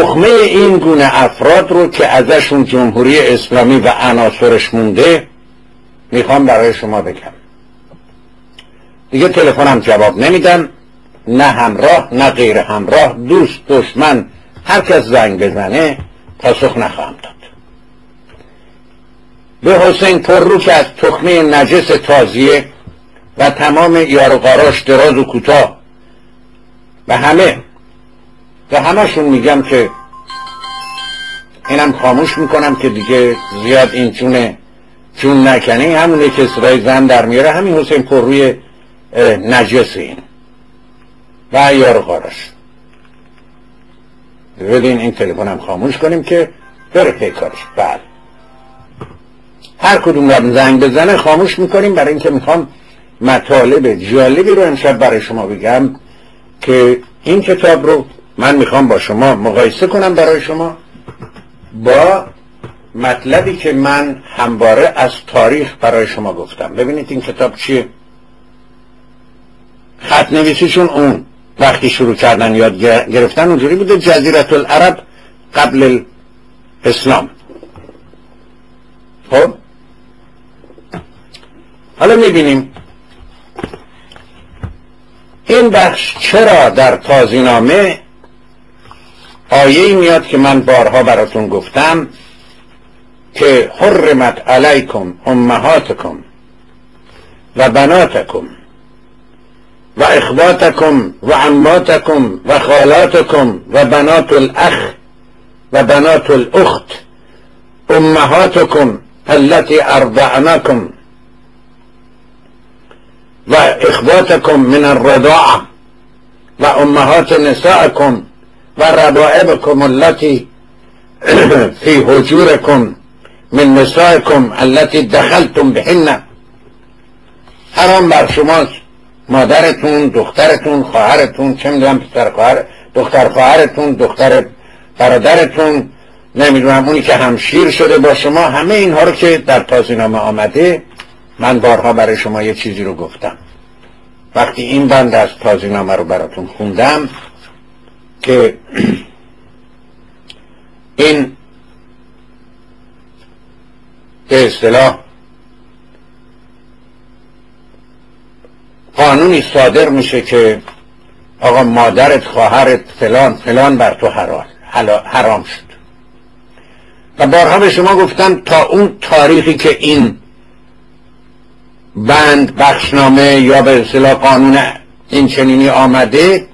تخمه این گونه افراد رو که ازشون جمهوری اسلامی و عناصرش مونده می‌خوام برای شما بگم. دیگه تلفنم جواب نمیدم نه همراه نه غیر همراه دوست دشمن هر کس زنگ بزنه پاسخ نخواهم داد. به حسین پررو که از تخمه نجس تازیه و تمام یار قاراش دراز و کوتاه و همه و همشون میگم که اینم خاموش می‌کنم که دیگه زیاد این چونه چون نکنی همونه که سرای زن در میاره همین حسین پرروی نجس این. و یار قاراش بدین این تلفنم خاموش کنیم که بره پیکارش بله. هر کدوم رو زنگ بزنه خاموش می‌کنیم. برای اینکه می‌خوام مطالب جالبی رو امشب برای شما بگم که این کتاب رو من می‌خوام با شما مقایسه کنم برای شما با مطلبی که من همواره از تاریخ برای شما گفتم. ببینید این کتاب چیه؟ خط نویسیشون اون. وقتی شروع کردن یاد گرفتن اونجوری بوده. جزیرت العرب قبل اسلام خب؟ حالا می‌بینیم این بخش چرا در تازینامه آیه میاد که من بارها براتون گفتم که حرمت علیکم امهاتکم و بناتکم و اخواتکم و عماتکم و خالاتکم و بنات الاخ و بنات الاخت امهاتکم التي ارضعناكم و اخواتکم من الرضاعه و امهات نسائكم و ربائبكم التي في حجوركم من نسائكم التي دخلتم بهن. حرام بر شماست. مادرتون دخترتون خواهرتون چه می‌دونم پسر خواهر دختر خواهرتون دختر برادرتون نمی‌دونم اونی که همشیر شده با شما همه اینها رو که در تازینامه آمده من بارها برای شما یه چیزی رو گفتم. وقتی این بند از تازینامه رو براتون خوندم که این به اصطلاح قانونی صادر میشه که آقا مادرت خواهرت فلان فلان بر تو حرام شد. و بارها به شما گفتم تا اون تاریخی که این بند بخشنامه یا به اصطلاح قانون این چنینی آمده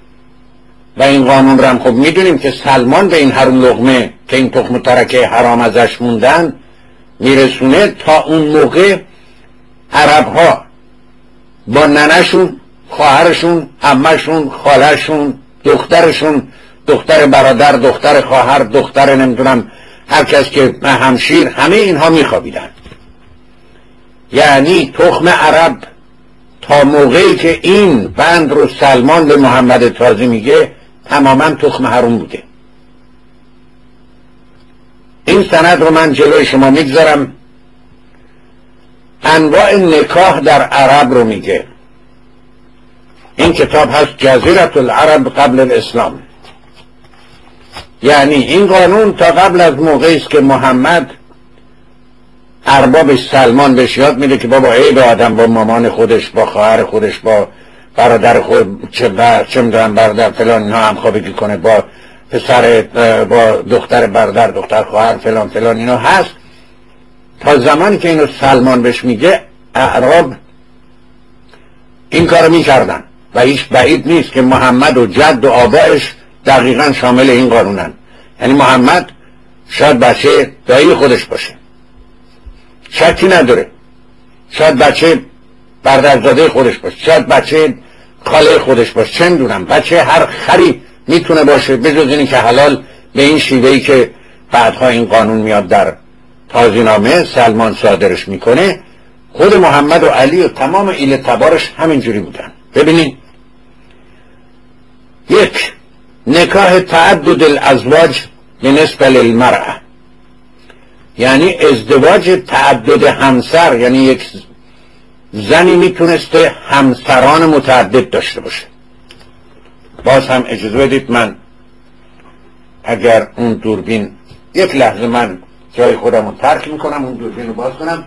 و این قانون رو هم خب می‌دونیم که سلمان به این هرون لغمه که این تخم ترکه حرام ازش موندن میرسونه تا اون موقع عرب ها با ننشون خواهرشون امشون خالشون دخترشون دختر برادر دختر خواهر دختر نمی‌دونم هر کس که همشیر همه اینها میخوابیدن. یعنی تخم عرب تا موقعی که این بند رو سلمان به محمد تازی میگه تماما تخم حروم بوده. این سند رو من جلوی شما می‌گذارم. انواع نکاح در عرب رو میگه. این کتاب هست جزیرت العرب قبل الاسلام. یعنی این قانون تا قبل از موقعی است که محمد اربابش سلمان بهش یاد میده که بابا عیب آدم با مامان خودش با خواهر خودش با برادر خود چه بر چه می‌دونم برادر فلان اینا هم خوابگی کنه با پسر با دختر برادر دختر خواهر فلان فلان اینا هست. تا زمانی که اینو سلمان بهش میگه اعراب این کارو می‌کردن. و هیچ بعید نیست که محمد و جد و آبایش دقیقا شامل این قانونن. یعنی محمد شاید بچه دایی خودش باشه. شکی نداره. شاید بچه بردرزاده خودش باشه. شاید بچه خاله خودش باشه چه می‌دونم؟ بچه هر خری می‌تونه باشه بجز اینی که حلال به این شیوهی که بعدها این قانون میاد در تازینامه سلمان صادرش می‌کنه خود محمد و علی و تمام ایل تبارش همینجوری بودن. ببینید. یک نکاح تعدد الازواج به نسبت للمرأه یعنی ازدواج تعدد همسر یعنی یک زنی می‌تونسته همسران متعدد داشته باشه. باز هم اجازه بدید من اگر اون دوربین یک لحظه من جای خودم رو ترک می‌کنم اون دوربین رو باز کنم.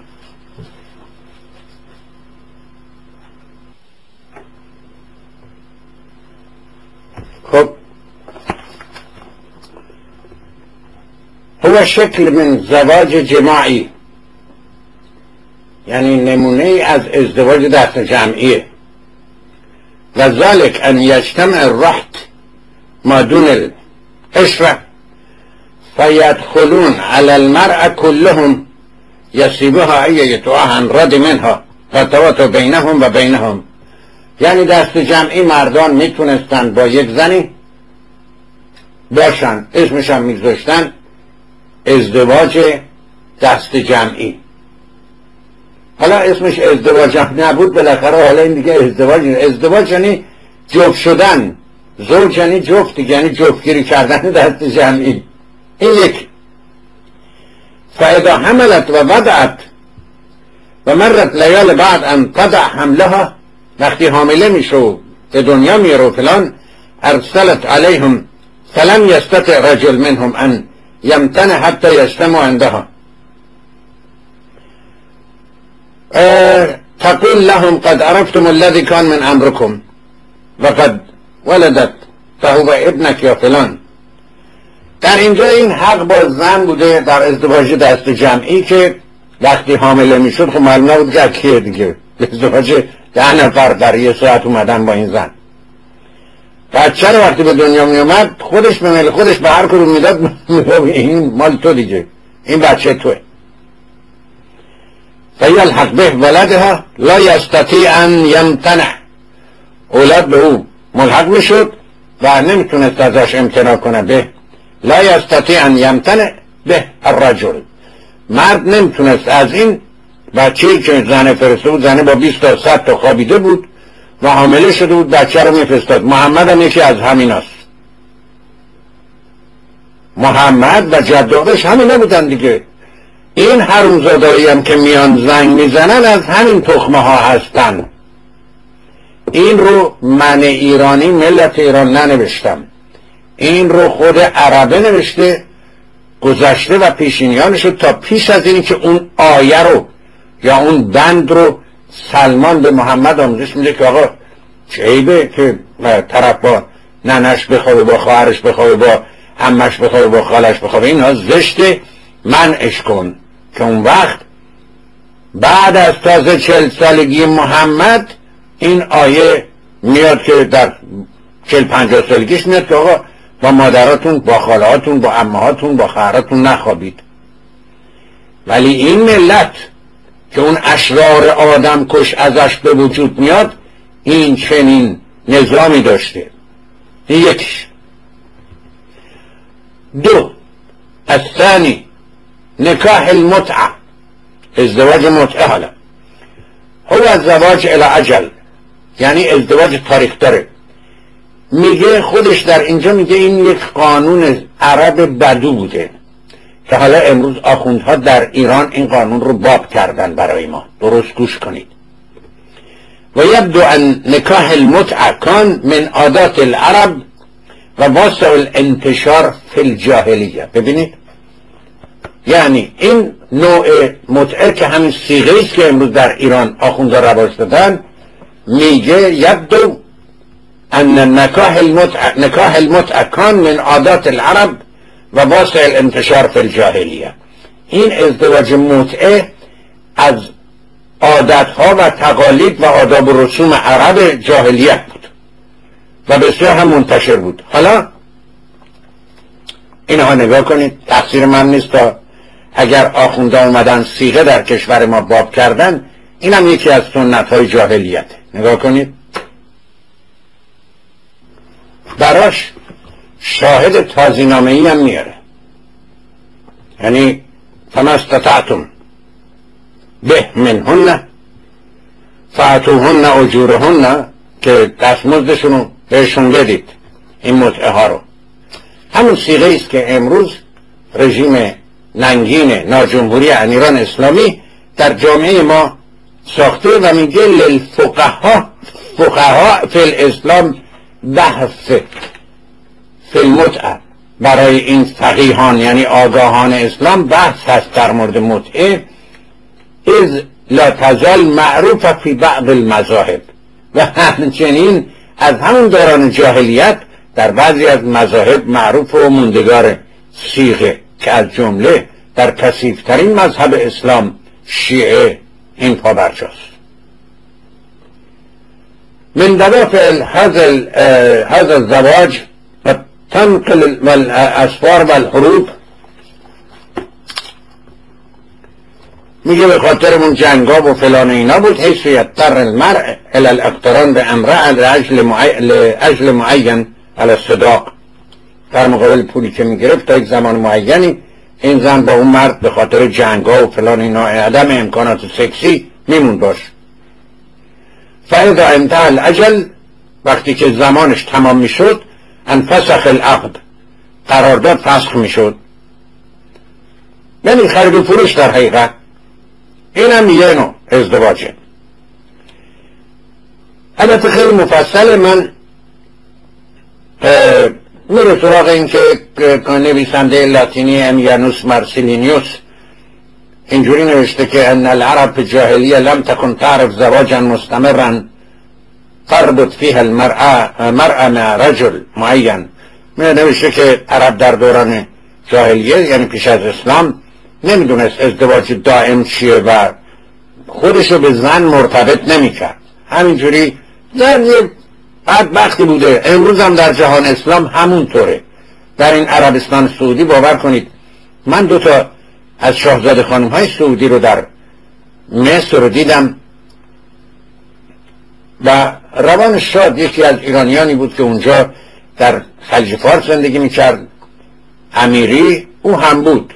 خب. هو شکل من زواج جماعی. یعنی نمونه از ازدواج دست جمعیه. و ذلك ان یجتمع الرحت ما دون القشره فيدخلون على المرأة كلهم يصيبها أي عن رد منها فتوات بینهم و بینهم. یعنی دست جمعی مردان می‌تونستن با یک زنی باشن اسمش هم میگذاشتن ازدواج دست جمعی. حالا اسمش ازدواج. نبود بالاخره. حالا این دیگه ازدواج ازدواج یعنی جفت شدن. زوج یعنی جفت یعنی جفتگیری کردن دست جمعی. این یک. فاذا حملت و وضعت و مرت لیال بعد ان تضع حملها. وقتی حامله میشه به دنیا میره و فلان ارسلت علیهم فلم یستطع رجل منهم ان یمتنه حتی یجتمع عندها. تقول لهم قد عرفتم الذي كان من امركم وقد ولدت فهو ابنك یا فلان. در اینجا این حق با زن بوده در ازدواج دست جمعی که وقتی حامله می‌شد خب معلوم نبود که دیگه. ازدواج ده نفر در یه ساعت اومدن با این زن. بچه رو وقتی به دنیا می اومد خودش به میل خودش به هر کدوم می‌داد این مال تو دیگه. این بچه توه. الحق به ولدها لا یستطیع ان یمتنع. اولاد به او ملحق می‌شد و نمی‌تونست ازش امتناع کنه. به لا یستطیع ان یمتنع به الرجل. مرد نمی‌تونست از این بچه که زن فرسته بود زنه با 20 تا 100 تا خوابیده بود و حامله شده بود بچه رو میفرستاد. محمد هم یکی از همین است محمد و جدادش همین نبودن دیگه. این حرومزادایی هم که میان زنگ می‌زنن از همین تخمه ها هستن. این رو من ایرانی ملت ایران ننوشتم. این رو خود عربه نوشته گذشته و پیشینیانش تا پیش از اینی که اون آیه رو یا اون بند رو سلمان به محمد آموزش میده که آقا چه که طرف با ننش بخوابه با خواهرش بخوابه با همش بخوابه با خالش بخوابه اینها زشته. منعش کن. که اون وقت بعد از تازه چل سالگی محمد این آیه میاد که در چل پنجاه سالگیش میاد که آقا با مادراتون با خالهاتون با امهاتون با خواهراتون نخوابید. ولی این ملت که اون اشرار آدم کش ازش به وجود میاد این چنین نظامی داشته. این یکیش. دو. الثانی نکاح المتعه. ازدواج متعه حالا. هو الزواج الى عجل یعنی ازدواج تاریخ داره. میگه خودش در اینجا میگه این یک قانون عرب بدو بوده که حالا امروز آخوندها در ایران این قانون رو باب کردن برای ما. درست گوش کنید. و یبدو ان نکاح المتعه کان من عادات العرب و واسع الانتشار فی الجاهلیه. ببینید یعنی این نوع متعه که همین سیغه است که امروز در ایران آخوندها رواج دادن میگه یبدو ان نکاح المتعه نکاح المتعه کان من عادات العرب و واسع الانتشار فی الجاهلیه. این ازدواج متعه از عادتها و تقالید و آداب و رسوم عرب جاهلیت بود و بسیار هم منتشر بود. حالا اینها نگاه کنید تقصیر من نیست تا اگر آخونده اومدن سیغه در کشور ما باب کردن این هم یکی از سنت های جاهلیت. نگاه کنید. براش شاهد تازینامه ای هم میاره. یعنی فما استطعتم به منهن فعتوهن اجورهن که دستمزدشون رو بهشون بدید. این متعه ها رو. همون سیغه است که امروز رژیم ننگین ناجمهوری ایران اسلامی در جامعه ما ساخته و میگه للفقها فقها فی الاسلام بحث فی المتعه برای این فقیهان یعنی آگاهان اسلام بحث هست در مورد متعه از لا تزال معروف فی بعض المذاهب. و همچنین از همون دوران جاهلیت در بعضی از مذاهب معروف و موندگار سیغه که از جمله در کسیفترین مذهب اسلام شیعه این پابرجاست من دوافع هذا الزواج تنقل الاسفار و الحروب. میگه به خاطر اون جنگا و فلان اینا بود حیث یتر المرء الى الاقتران به امرع لاجل معین علی الصداق. در مقابل پولی که می‌گرفت تا یک زمان معینی این زن با اون مرد به خاطر جنگا و فلان اینا عدم امکانات سکسی میمون باش. فاذا انتهى الاجل وقتی که زمانش تمام می‌شد انفسخ العقد قرارداد فسخ می‌شد. یعنی خرید و فروش در حقیقت. این هم یه نوع ازدواجه. البته خیلی مفصل من میره سراغ این که نویسنده لاتینی امیانوس مارسیلینیوس. اینجوری نوشته که ان العرب في جاهلیه لم تكن تعرف زواجا مستمرا. تربط فيها المرأة مرأة مع رجل معین. می نوشته که عرب در دوران جاهلیه یعنی پیش از اسلام نمی‌دونست ازدواج دائم چیه و خودشو به زن مرتبط نمی‌کرد. همینجوری زن یه بدبختی بوده. امروز هم در جهان اسلام همونطوره. در این عربستان سعودی باور کنید. من دو تا از شاهزاده خانم های سعودی رو در مصر رو دیدم و روان شاد یکی از ایرانیانی بود که اونجا در خلیج فارس زندگی می‌کرد. امیری او هم بود.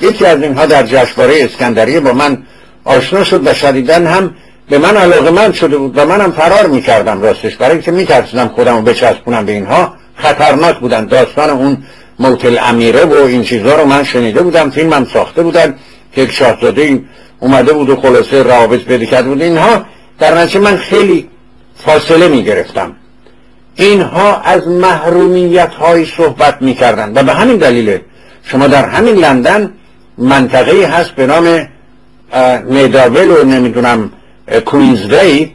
یکی از اینها در جشنواره اسکندریه با من آشنا شد و شدیدن هم به من علاقه من شده بود و منم فرار می‌کردم راستش. برای که میترسیدم خودم رو بچسبونم به اینها خطرناک بودن. داستان اون موت امیره و این چیزها رو من شنیده بودم. فیلمم ساخته بودن. که یک شاهزاده اومده بود و خلاصه روابط پیدا کرده بود. اینها در نتیجه من خیلی فاصله می‌گرفتم. اینها از محرومیت های صحبت می‌کردن. و به همین دلیل شما در همین لندن منطقه هست به نام میداول و نمی‌دونم کوینزدی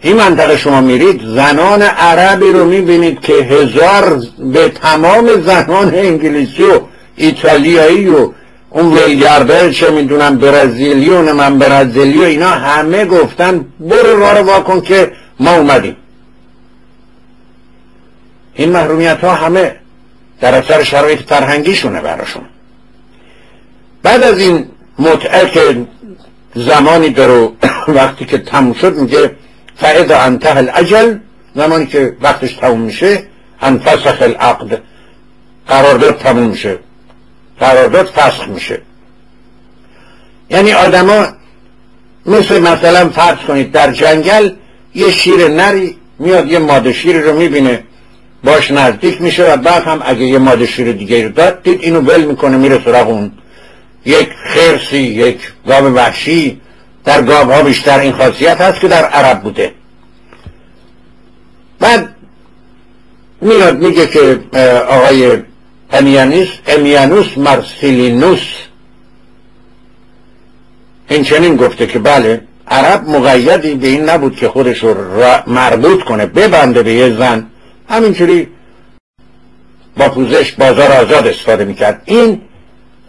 این منطقه شما میرید زنان عربی رو می‌بینید که هزار به تمام زنان انگلیسی و ایتالیایی و اون ویلگرده چه می‌دونم برزیلی و من برزیلی و اینا همه گفتن برو راه واکن که ما اومدیم. این محرومیت ها همه در اثر شرایط فرهنگیشونه براشون. بعد از این متعه که زمانی داره وقتی که تموم شد میگه فعضا انتهى الاجل زمانی که وقتش تموم میشه انفسخ العقد. قرارداد تموم میشه. قرارداد فسخ میشه. یعنی آدما مثل مثلا فرض کنید در جنگل یه شیر نری میاد یه ماده شیر رو می‌بینه باش نزدیک میشه و بعد هم اگه یه ماده شیر دیگه رو داد دید اینو ول می‌کنه میره سراغ اون. یک خرسی یک گاو وحشی در گاو ها بیشتر این خاصیت هست که در عرب بوده. بعد میاد میگه که آقای امیانوس امیانوس مرسیلینوس. این چنین گفته که بله عرب مقیدی به این نبود که خودش رو مربوط کنه ببنده به یه زن. همینجوری با پوزش بازار آزاد استفاده می‌کرد. این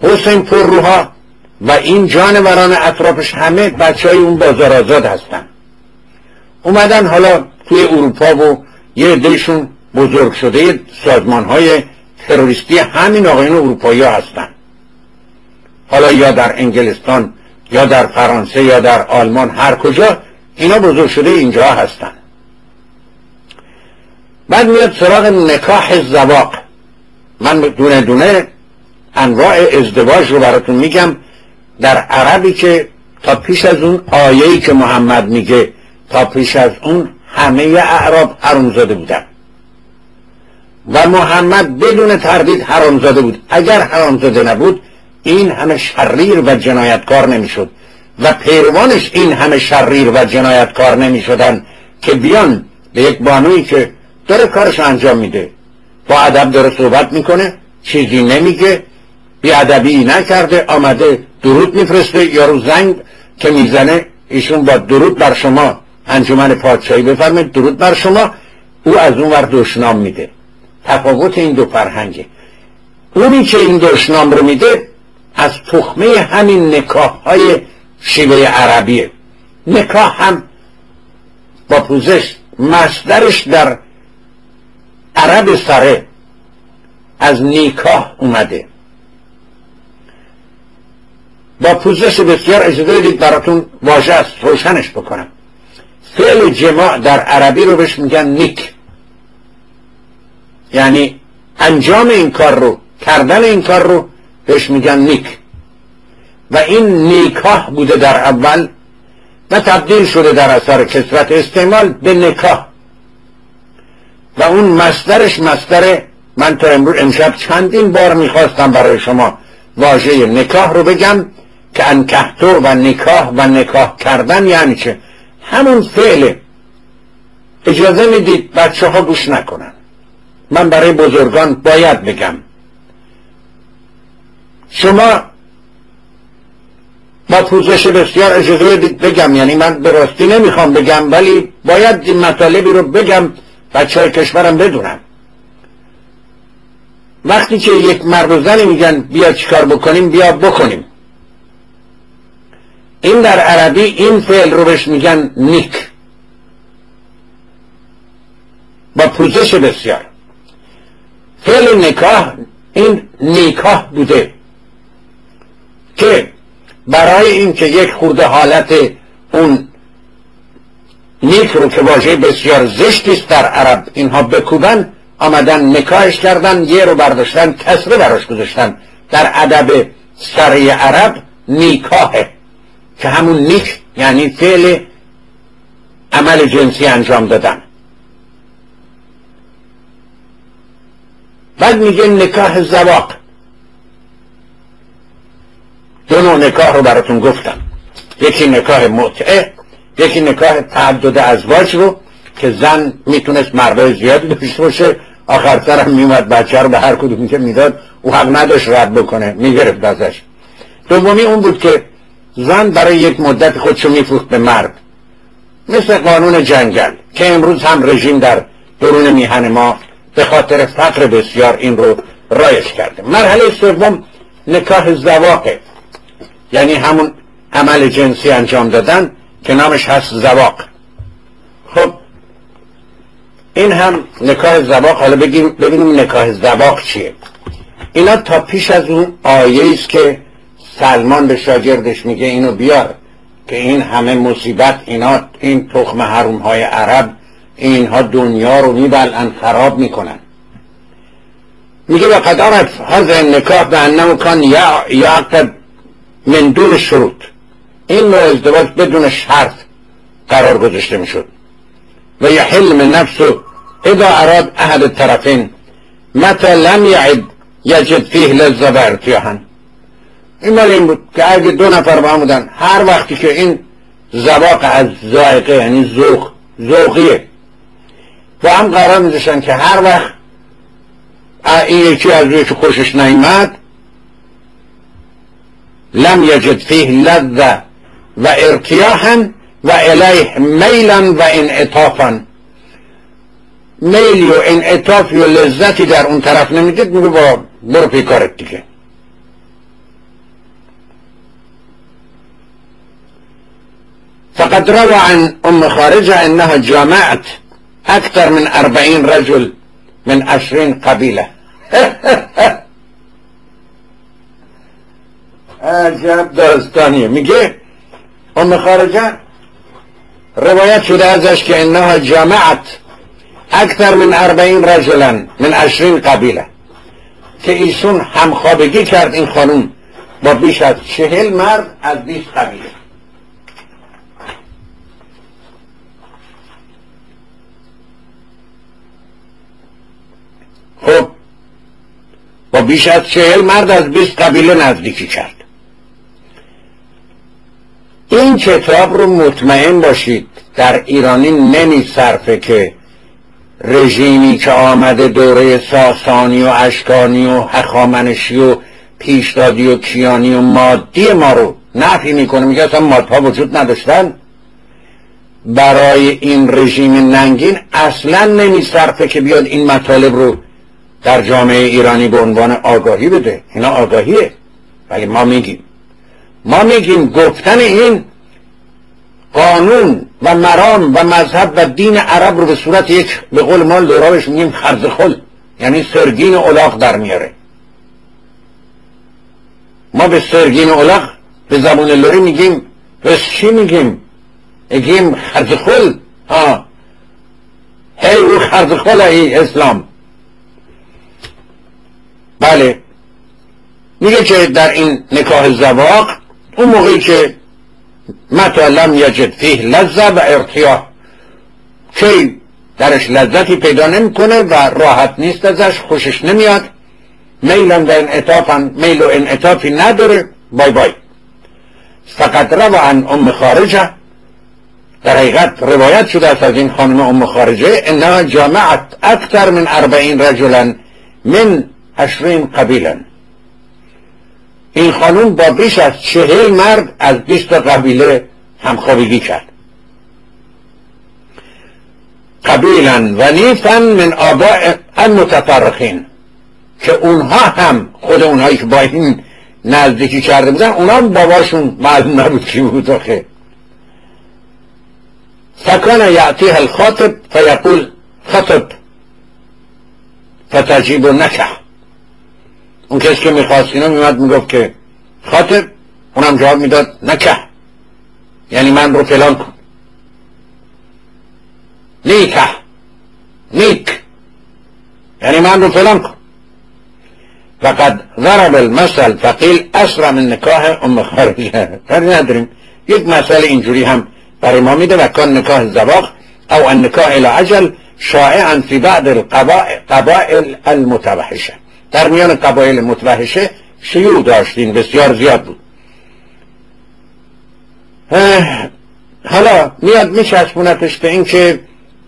حسین پرروها و این جانوران اطرافش همه بچه های اون بازار آزاد هستن. اومدن حالا توی اروپا و یه عدهشون بزرگ شده سازمان های تروریستی همین آقایون اروپایی ها هستن. حالا یا در انگلستان یا در فرانسه یا در آلمان هر کجا اینا بزرگ شده اینجا هستن. بعد میاد سراغ نکاح زواق. من دونه دونه انواع ازدواج رو براتون میگم. در عربی که تا پیش از اون آیهی که محمد میگه تا پیش از اون همه اعراب حرامزاده بودن. و محمد بدون تردید حرامزاده بود. اگر حرامزاده نبود این همه شریر و جنایتکار نمی‌شد. و پیروانش این همه شریر و جنایتکار نمی‌شدن که بیان به یک بانویی که داره کارش انجام میده. با ادب داره صحبت می‌کنه چیزی نمیگه. ادبی نکرده آمده درود میفرسته. یارو زنگ که می‌زنه ایشون با درود بر شما انجمن پادشاهی بفرمایید درود بر شما. او از اون ور دشنام میده. تفاوت این دو فرهنگه اونی که این دشنام رو میده از تخمه همین نکاح های شیوه عربیه. نکاح هم با پوزش مصدرش در عرب سره از نیکاه اومده. با پوزش بسیار اجازه دید براتون واژه است روشنش بکنم. فعل جماع در عربی رو بهش میگن نیک. یعنی انجام این کار رو کردن این کار رو بهش میگن نیک. و این نیکاه بوده در اول و تبدیل شده در اثر کسرت استعمال به نکاح. و اون مصدرش مصدر من تا امروز امشب چندین بار می‌خواستم برای شما واژه نکاح رو بگم. که انکهتو و نکاح و نکاح کردن یعنی چه؟ همون فعل اجازه می‌دید بچه ها گوش نکنن. من برای بزرگان باید بگم. شما با پوزش بسیار اجازه بگم. یعنی من به راستی نمی‌خوام بگم ولی باید این مطالبی رو بگم بچه های کشورم بدونم وقتی که یک مرد و زنی میگن بیا چیکار بکنیم بیا بکنیم. این در عربی این فعل رو بهش میگن نیک. با پوزش بسیار. فعل نکاح این نیکاه بوده که برای اینکه یک خورده حالت اون نیک رو که واژه بسیار زشتی است در عرب اینها بکوبن آمدن نکاهش کردن یه رو برداشتن کسره براش گذاشتن. در ادب سره عرب نیکاهه که همون نیک یعنی فعل عمل جنسی انجام دادن. بعد میگه نکاح زواق. دو نوع نکاح رو براتون گفتم. یکی نکاح متعه یکی نکاح تعدد ازواج رو که زن می‌تونست مردای زیادی داشته باشه. آخر سرم میومد بچه رو به هر کدوم که می‌داد او حق نداشت رد بکنه. می‌گرفت ازش. دومی اون بود که زن برای یک مدت خودشو میفروخت به مرد. مثل قانون جنگل که امروز هم رژیم در درون میهن ما به خاطر فقر بسیار این رو رایش کرده. مرحله سوم نکاح زواقه یعنی همون عمل جنسی انجام دادن که نامش هست زواق. خب این هم نکاح زواق. حالا ببینیم نکاح زواق چیه. اینا تا پیش از اون آیه است که سلمان به شاگردش میگه اینو بیار که این همه مصیبت اینا این تخم حروم های عرب اینها دنیا رو میبلن خراب می‌کنن. میگه و قد عرف هذا النکاح به انه کان یعقد من دون شروط. این نوع ازدواج بدون شرط قرار گذاشته می‌شد. و یحل من نفسه اذا اراد احد الطرفین متى لم یعد یجد فیه لذه و ارتیاحا این مال این بود که اگه دو نفر با بودن. هر وقتی که این زواق از زائقه یعنی ذوق ذوقیه و هم قرار میذاشتن که هر وقت این یکی از روی که خوشش نیمد لم یجد فیه لذه و ارتیاحا و الیه میلا و انعطافا. میلی و انعطافی و لذتی در اون طرف نمی‌دید میگه با برو پیکارت دیگه. فقد روى عن ام خارجة انها جامعت اكثر من اربعين رجل من عشرين قبيلة. عجب داستانیه میگه؟ ام خارجه روایت شده ازش که انها جامعت اکثر من اربعین رجلا من عشرین قبیله که ایشون همخوابگی کرد این خانوم با بیش از چهل مرد از بیست قبیله. خب با بیش از چهل مرد از بیست قبیله نزدیکی کرد. این کتاب رو مطمئن باشید در ایرانی نمی صرفه که رژیمی که آمده دوره ساسانی و اشکانی و هخامنشی و پیشدادی و کیانی و مادی ما رو نفی می‌کنه. میگه اصلا مادها وجود نداشتن. برای این رژیم ننگین اصلا نمیصرفه که بیاد این مطالب رو در جامعه ایرانی به عنوان آگاهی بده. اینا آگاهیه. ولی ما میگیم. ما میگیم گفتن این قانون و مرام و مذهب و دین عرب رو به صورت یک به قول ما لورابش میگیم خرز خل. یعنی سرگین الاغ در میاره. ما به سرگین الاغ به زبون لوری میگیم. بس چی میگیم؟ میگیم خرز خل. ها هی او خرز خل ای اسلام. بله. میگه که در این نکاح زواق اون موقعی که متا لم یجد فیه لذه و ارتیاح. که درش لذتی پیدا نمی‌کنه و راحت نیست ازش خوشش نمیاد. میلم در انعطافن میل و انعطافی نداره. بای بای. فقط رو عن ام خارجه. در حقیقت روایت شده است از این خانم ام خارجه انها جامعت اکثر من اربعین رجلا من عشرین قبیلا این خانوم با بیش از چهل مرد از بیست قبیله همخوابگی کرد. قبیلا نیفن من آباء المتفرقین که اونها هم خود اونهایی که با این نزدیکی کرده بودن اونها هم باباشون معلوم نبود کی بود آخه. فکان یعطیه الخاطب فیقول خطب فتجیب نکه. اون کسی که می‌خواست اینا میمد می‌گفت که خاطب اونم جواب می‌داد نکه یعنی من رو فلان کن. نیکه نیک. یعنی من رو فلان کن. فقد ضرب المثل فقیل اسرع من نکاح ام خارجه کاری نداریم. یک مسئله اینجوری هم برای ما میده و کان نکاح زواق او النکاح الى عجل شائعا فی بعض القبائل المتوحشه. در میان قبایل متوحشه شیوع داشتین بسیار زیاد بود. حالا میاد میچسبونتش به این که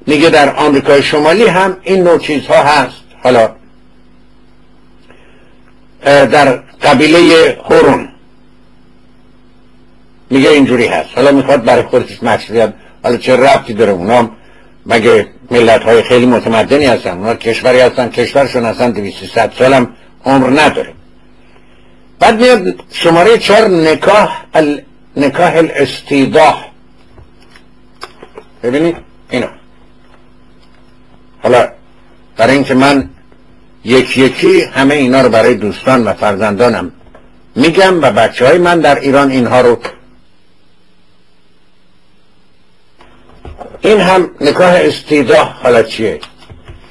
میگه در آمریکای شمالی هم این نوع چیزها هست. حالا در قبیله هورون میگه اینجوری هست. حالا می‌خواد برای خودش مشروعیت حالا چه ربطی داره اونام مگه ملت های خیلی متمدنی هستن؟ اونا کشوری هستن کشورشون دویستی ست سالم عمر نداره. بعد میاد شماره چهار نکاح ال... نکاح الاستیداح ببینید اینو. حالا برای اینکه من یکی یکی همه اینا رو برای دوستان و فرزندانم میگم و بچه های من در ایران اینها رو این هم نکاح استیداح حالا چیه؟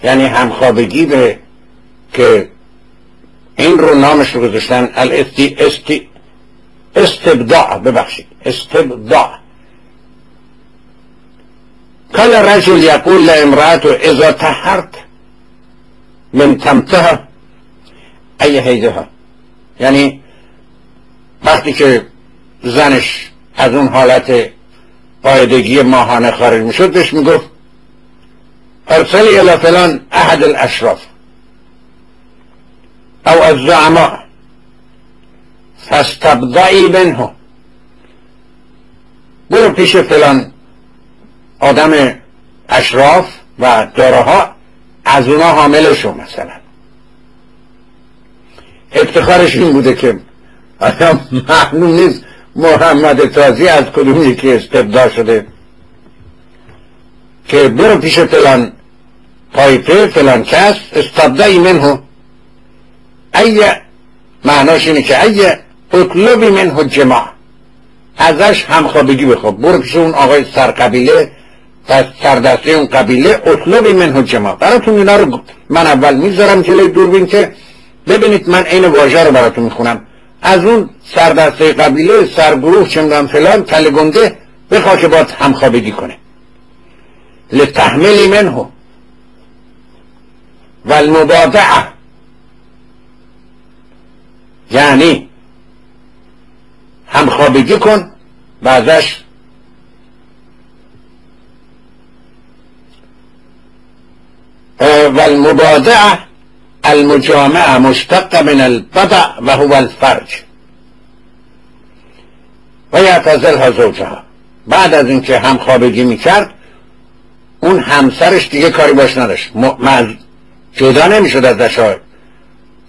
یعنی همخوابگی به که این رو نامش رو گذاشتن الاستی استی استبداع ببخشید استبداع. کل رجل یقول لامرأته اذا تحرت من تمتها ای هیدها یعنی وقتی که زنش از اون حالت قاعدگی ماهانه خارج می‌شد بهش می‌گفت ارسلی الى فلان احد الاشراف. او از زعما فاستبضعی منه. برو پیش فلان آدم اشراف و داراها از اونا حامل شو مثلا. افتخارش این بوده که آیا معلوم نیست محمد تازی از کدوم یکی استبدا شده؟ که برو پیش فلان. طایفه فلان. کس استبدایی منه ای معناش اینه که ای اطلبی منه جماع ازش همخوابگی بخواب. برو پیش اون آقای سرقبیله. پس سردسته اون قبیله اطلبی منه جماع براتون اینا رو من اول می‌ذارم جلوی دوربین که ببینید من عین واژه رو براتون می‌خونم. از اون سردسته قبیله سرگروه چندان فلان کل گنده بخوا که باید همخوابگی کنه. لتحملی منه. و المبادعه یعنی همخوابگی کن و ازش و المبادعه المجامعه مشتق من البدع و هو الفرج. و یعتزلها زوجها. بعد از اینکه هم خوابگی می‌کرد اون همسرش دیگه کاری باش نداشت. جدا نمی‌شد ازش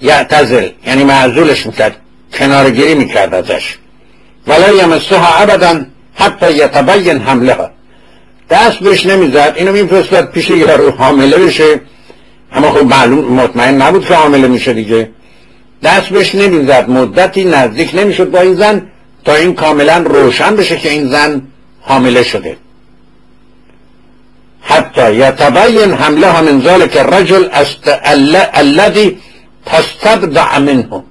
یعتزل یعنی معزولش می‌کرد. کنارگیری می‌کرد ازش. ولا یمسها ابدا حتی یتبین حمله ها دست بهش نمی‌زد. اینو میفرستاد پیش یارو حامله بشه. اما خب معلوم مطمئن نبود که حامله میشه دیگه. دست بهش نمی‌زد. مدتی نزدیک نمی‌شد با این زن تا این کاملا روشن بشه که این زن حامله شده. حتی یتبین حمله ها من ذلك الرجل الذي تستبدع منه.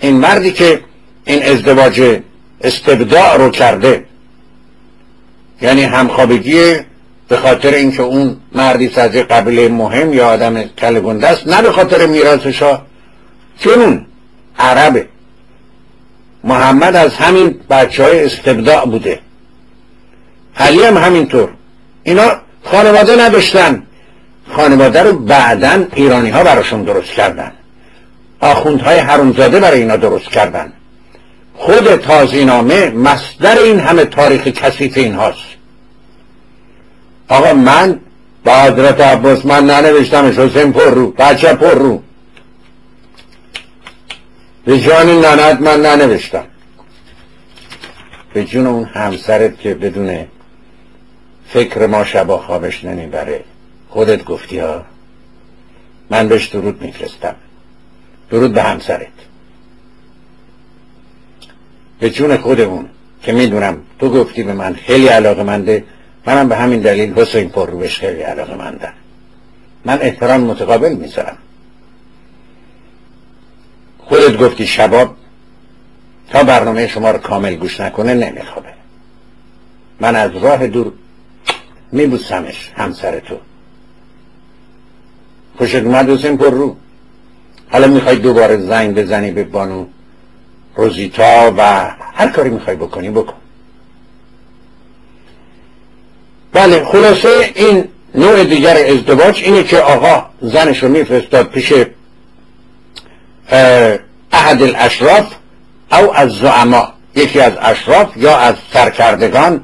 این مردی که این ازدواج استبداع رو کرده یعنی همخوابگی به خاطر اینکه اون مردی از قبیله مهم یا آدم کلگنده است نه به خاطر میراثش ها چون عربه. محمد از همین بچه های استبداع بوده. علی هم همینطور. اینا خانواده نداشتن. خانواده رو بعدا ایرانی ها براشون درست کردن. آخوندهای حرومزاده برای اینا درست کردن. خود تازینامه مصدر این همه تاریخ کثیف این هاست آقا من با حضرت عباس من ننوشتمش حسین پر رو بچه پر رو. به جان ننت من ننوشتم. به جون اون همسرت که بدون فکر ما شبا خوابش نمی‌بره. خودت گفتی ها من بهش درود میفرستم. درود به همسرت. به جون خود اون که می‌دونم تو گفتی به من خیلی علاقه منده منم به همین دلیل حسین پر رو بهش خیلی علاقه مندم. من احترام متقابل می‌ذارم. خودت گفتی شباب تا برنامه شما رو کامل گوش نکنه نمیخوابه. من از راه دور میبوسمش همسر تو. خوشت اومد حسین پر رو. حالا می‌خوای دوباره زنگ بزنی به بانو روزیتا و هر کاری می‌خوای بکنی بکن. بله خلاصه این نوع دیگر ازدواج اینه که آقا زنش رو میفرستاد پیش احد الاشراف او از زعما. یکی از اشراف یا از سرکردگان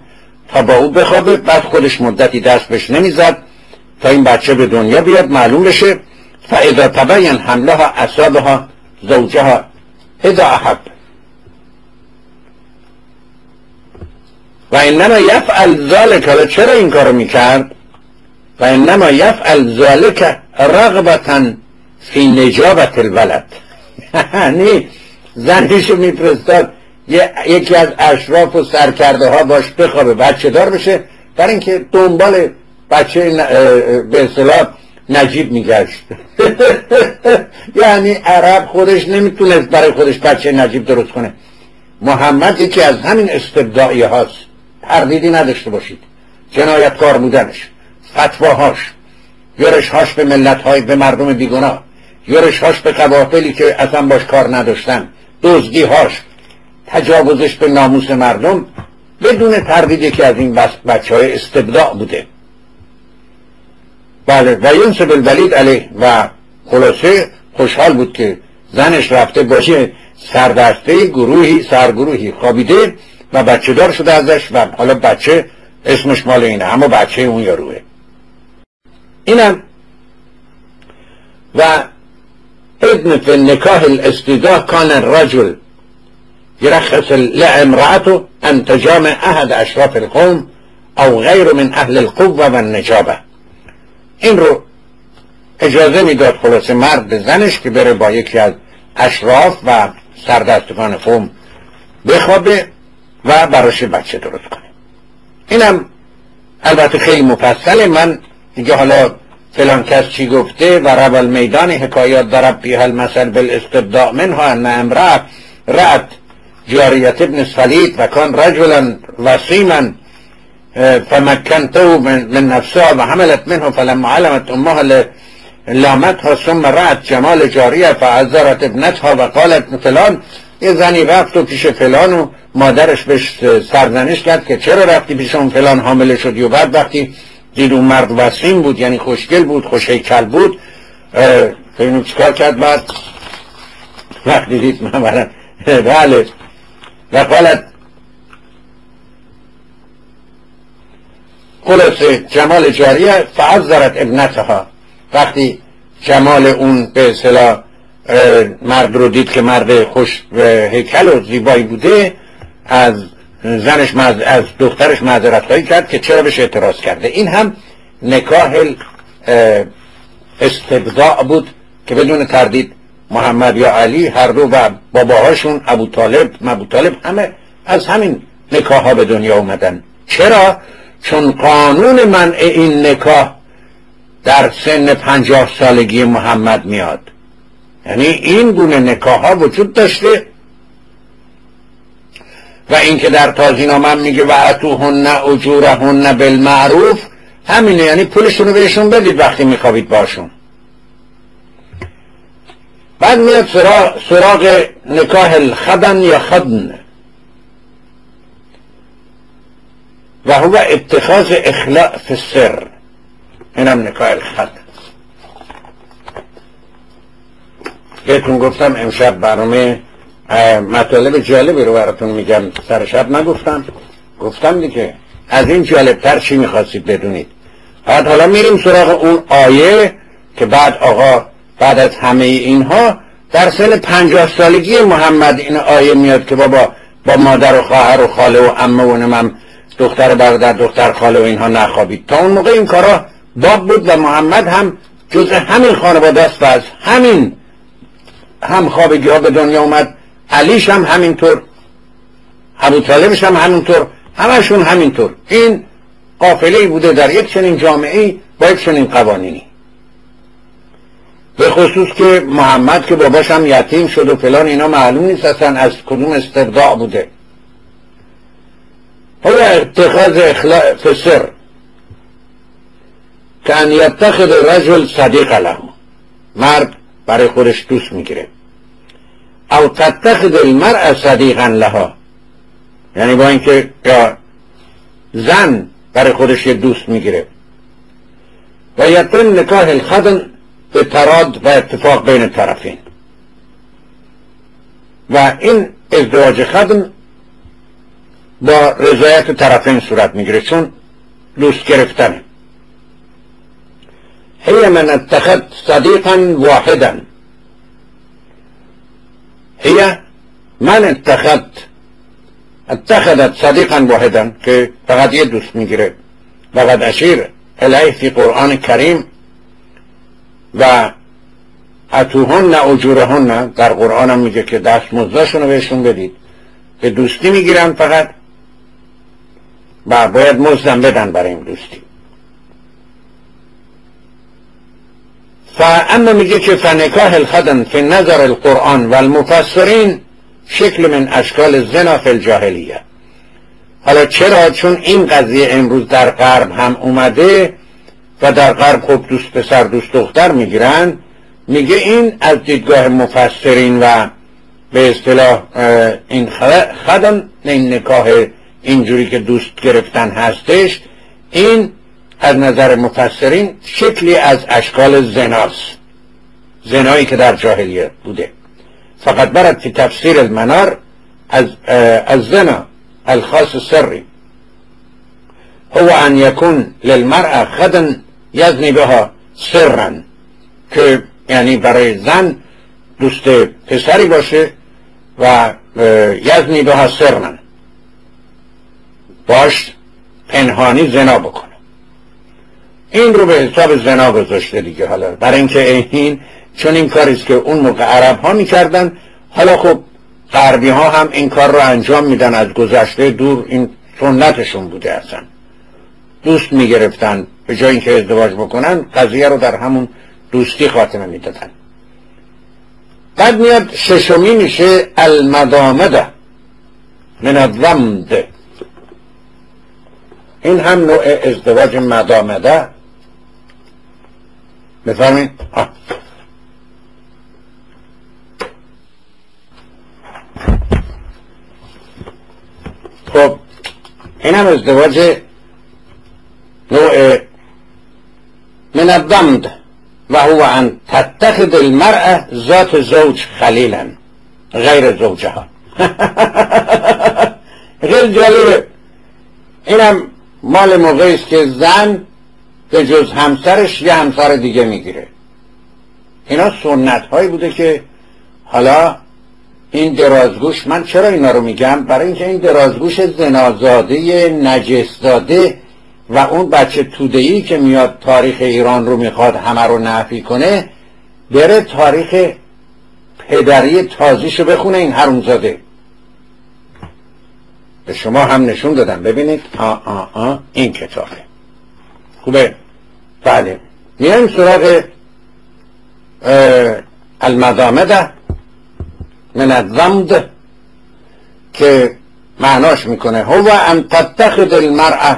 تا با او بخوابه بعد خودش مدتی دست بهش نمی‌زد تا این بچه به دنیا بیاد معلوم بشه فاذا تبین حملها اصابها زوجها اذا احب و انما یفعل ذلك چرا این کارو می‌کرد؟ و انما یفعل ذلك رغبتا فی نجابت الولد. یعنی زنیشو میفرستاد یکی از اشراف و سرکرده ها باش بخوابه بچه دار بشه. برای اینکه دنبال بچه به اصطلاح نجیب میگشت. یعنی عرب خودش نمی‌تونست برای خودش بچه نجیب درست کنه. محمد یکی از همین استبداعی هاست تردیدی نداشته باشید. جنایتکار بودنش. فتواهاش. هاش به ملت های به مردم بیگناه. هاش به قبافلی که اصلا باش کار نداشتن. هاش تجاوزش به ناموس مردم بدون تردید که از این بچه های استبداع بوده. بله و ینسب الولید علیه و خلاصه خوشحال بود که زنش رفته باشه سردسته گروهی سرگروهی خوابیده. و بچه دار شده ازش و حالا بچه اسمش مال اینه اما بچه اون یاروه. اینم. و ابن فی نکاح الاستیداء کان الرجل يرخص لامرأته ان تجامع احد اشراف القوم او غیر من اهل القوة و النجابه این رو اجازه می‌داد خلاصه مرد به زنش که بره با یکی از اشراف و سردستگان قوم بخوابه. و براش بچه درست کنه اینم البته خیلی مفصله. من دیگه حالا فلان کس چی گفته و رب میدان حکایات ضرب فیها المثل بالاستبداع منها ان امرأ رأت جاریت ابن سلید و کان رجلا وسیما فمکنته من نفسها و حملت منه فلما علمت امها لامتها ثم رأت جمال جاریه فعذرت ابنتها و قالت فلان یه زنی رفت و پیش فلان مادرش بهش سرزنش کرد که چرا رفتی پیش اون فلان حامله شدی و بعد وقتی دید اون مرد وسیم بود یعنی خوشگل بود خوشیکل بود اینو چیکار کرد؟ بعد وقتی دید من بله. و قالت خلاصه جمال جاریه فعذرت ابنتها. وقتی جمال اون به مرد رو دید که مرد خوش هیکل و زیبایی بوده از زنش از دخترش معذرت خواهی کرد که چرا بهش اعتراض کرده. این هم نکاح استبضاع بود که بدون تردید محمد یا علی هر دو و باباهاشون ابو طالب ابو طالب همه از همین نکاح ها به دنیا اومدن. چرا؟ چون قانون منع این نکاح در سن پنجاه سالگی محمد میاد. یعنی این گونه نکاح ها وجود داشته و اینکه در تازینامه میگه و اتوهن اجورهن بالمعروف همینه یعنی پولشون رو بهشون بدید وقتی میخوابید باشون. بعد میاد سراغ, سراغ نکاح الخدن یا خدن. و هو اتخاذ اخلاء فی السر. اینم نکاح الخدن. بهتون گفتم امشب برنامه مطالب جالبی رو براتون میگم. سر شب نگفتم. گفتم دیگه. از این جالبتر چی می‌خواستید بدونید؟ بعد حالا میریم سراغ اون آیه که بعد آقا بعد از همه اینها در سن پنجاه سالگی محمد این آیه میاد که بابا با مادر و خواهر و خاله و امه و نمم دختر برادر دختر خاله و اینها نخوابید. تا اون موقع این کارا باب بود و محمد هم جز همین خانواده است و از همین هم خوابگی ها به دنیا اومد. علیش هم همینطور ابو طالبش هم همینطور همشون همینطور. این قافله بوده در یک چنین جامعه با یک چنین قوانینی. به خصوص که محمد که باباش هم یتیم شد و فلان اینا معلوم نیست اصلا از کدوم استبداع بوده. حالا اتخاذ اخلاء فسر که ان یتخذ رجل صدیق له مرد برای خودش دوست می‌گیره. او تتخذ المرء صدیقا لها. یعنی با اینکه زن برای خودش یه دوست می‌گیره. و یتم نکاح الخدن به تراد و اتفاق بین طرفین. و این ازدواج خدم با رضایت طرفین صورت می‌گیره. چون دوست گرفتنه. هی من اتخذ صدیقا واحدا. هي من اتخذ اتخذت صدیقا واحدا که فقط یه دوست می‌گیره. و قد اشیر الیه فی قرآن کریم و اتوهن اجورهن در قرآن هم میگه که دست مزداشون رو بهشون بدید. به دوستی می‌گیرن فقط و باید مزدم بدن برای این دوستی. اما میگه که فنکاح الخدن فی نظر القرآن و المفسرین شکل من اشکال زنا فی الجاهلیه. حالا چرا؟ چون این قضیه امروز در غرب هم اومده و در غرب خوب دوست پسر دوست دختر می‌گیرن. میگه این از دیدگاه مفسرین و به اصطلاح این خدم این نکاح اینجوری که دوست گرفتن هستش این از نظر مفسرین شکلی از اشکال زناست. زنایی که در جاهلیه بوده. فقط برد فی تفسیر المنار از, از زنا الخاص سری. هو ان یکون للمرأة خدن یزنی بها سرن. که یعنی برای زن دوست پسری باشه و یزنی بها سرن. باش پنهانی زنا بکنه این رو به حساب زنا گذاشته دیگه حالا. برای اینکه این چون این کاریست که اون موقع عرب ها می‌کردن. حالا خب غربی ها هم این کار رو انجام میدن. از گذشته دور این سنتشون بوده اصلا. دوست می‌گرفتن. به جای اینکه ازدواج بکنن قضیه رو در همون دوستی خاتمه می‌دادن. بعد میاد ششمی میشه المدامده. من این هم نوع ازدواج مدامده. بفهمي؟ Ah. آه. خب هنا ازدواج نوع إيه من الضمد هو أن تتخذ المرأة ذات الزوج خليلا غير زوجها غير جالبه اینم مال موقعی است که زن به جز همسرش یه همسر دیگه می‌گیره. اینا سنت هایی بوده که حالا این درازگوش من چرا اینا رو میگم؟ برای اینکه این درازگوش زنازاده نجسزاده و اون بچه تودهی که میاد تاریخ ایران رو می‌خواد همه رو نفی کنه بره تاریخ پدری تازیشو بخونه این حرومزاده. به شما هم نشون دادم. ببینید. آ آ آ این کتابه. خوبه. بله. میایم سراغ المدامده من الزمد که معناش می‌کنه. هو ان تتخذ المرأة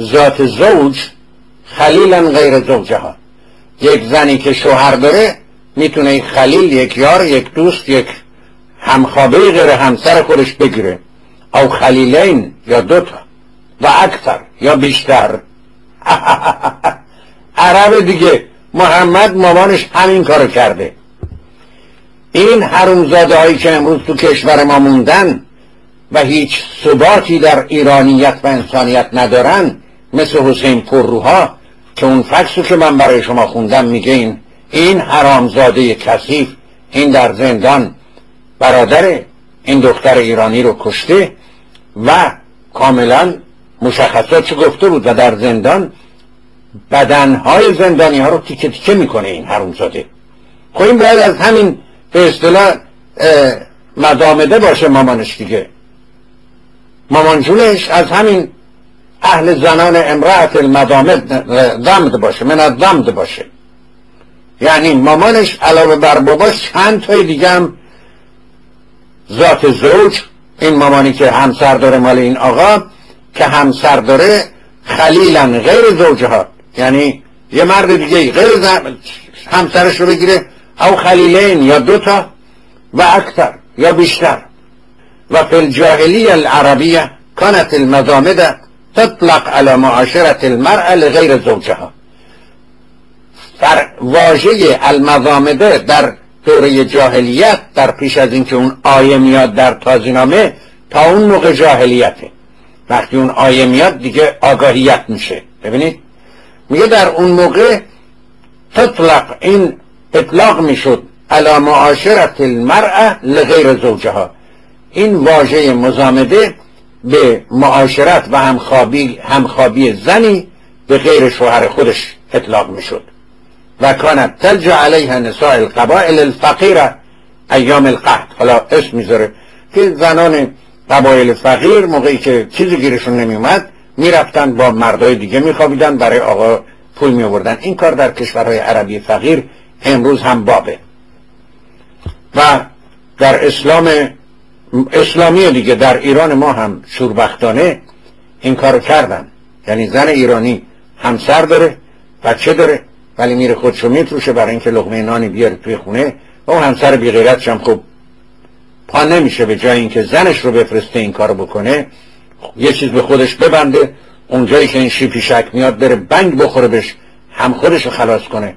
ذات زوج خلیلا غیر زوجها. یک زنی که شوهر داره می‌تونه یک خلیل یک یار یک دوست یک همخوابه غیر همسر خودش بگیره. او خلیلین یا دوتا و اکثر یا بیشتر. عرب دیگه. محمد مامانش همین کارو کرده. این حرومزاده هایی که امروز تو کشور ما موندن و هیچ ثباتی در ایرانیت و انسانیت ندارن مثل حسین پرروها که اون فکسو که من برای شما خوندم میگه این این حرامزاده کثیف این در زندان برادر این دختر ایرانی رو کشته و کاملا مشخصات گفته بود و در زندان بدنهای زندانی ها رو تیکه تیکه می‌کنه این حرومزاده. خب این باید از همین به اصطلاح مدامده باشه مامانش دیگه. مامانجونش از همین اهل زنان امرأت المدامد دمد باشه من دمد باشه. یعنی مامانش علاوه بر باباش چند تای دیگه هم ذات زوج این مامانی که همسر داره مال این آقا که همسر داره خلیلا غیر زوجها. یعنی یه مرد دیگه غیر همسرش رو بگیره او خلیلین یا دوتا و اکثر یا بیشتر. و فی الجاهلی العربیه كانت المضامده تطلق على معاشرت المرأة لغیر زوجها. در واژه المضامده در دوره جاهلیت در پیش از اینکه اون آیه میاد در تازینامه تا اون موقع جاهلیته. وقتی اون آیه میاد دیگه آگاهیت میشه. ببینید؟ میگه در اون موقع تطلق این اطلاق می‌شد علا معاشرت المرأة لغیر زوجها. این واژه مزامده به معاشرت و همخوابی, همخوابی زنی به غیر شوهر خودش اطلاق می‌شد. و کانت تلجا علیه نساء القبائل الفقیره ایام القحط. حالا اسم می‌ذاره. که زنان قبایل فقیر موقعی که چیزی گیرشون نمیومد می‌رفتن با مردای دیگه میخوابیدن برای آقا پول میوردن این کار در کشورهای عربی فقیر امروز هم بابه. و در اسلام اسلامی دیگه در ایران ما هم شوربختانه این کارو کردن. یعنی زن ایرانی همسر داره بچه داره ولی میره خودشو میتروشه برای اینکه لغمه نانی بیاره توی خونه. و اون همسر بیغیرت هم خب پا نمیشه به جای اینکه زنش رو بفرسته این کارو بکنه یه چیز به خودش ببنده اونجایی که این شیپیشک میاد بره بنگ بخوره بهش هم خودش رو خلاص کنه.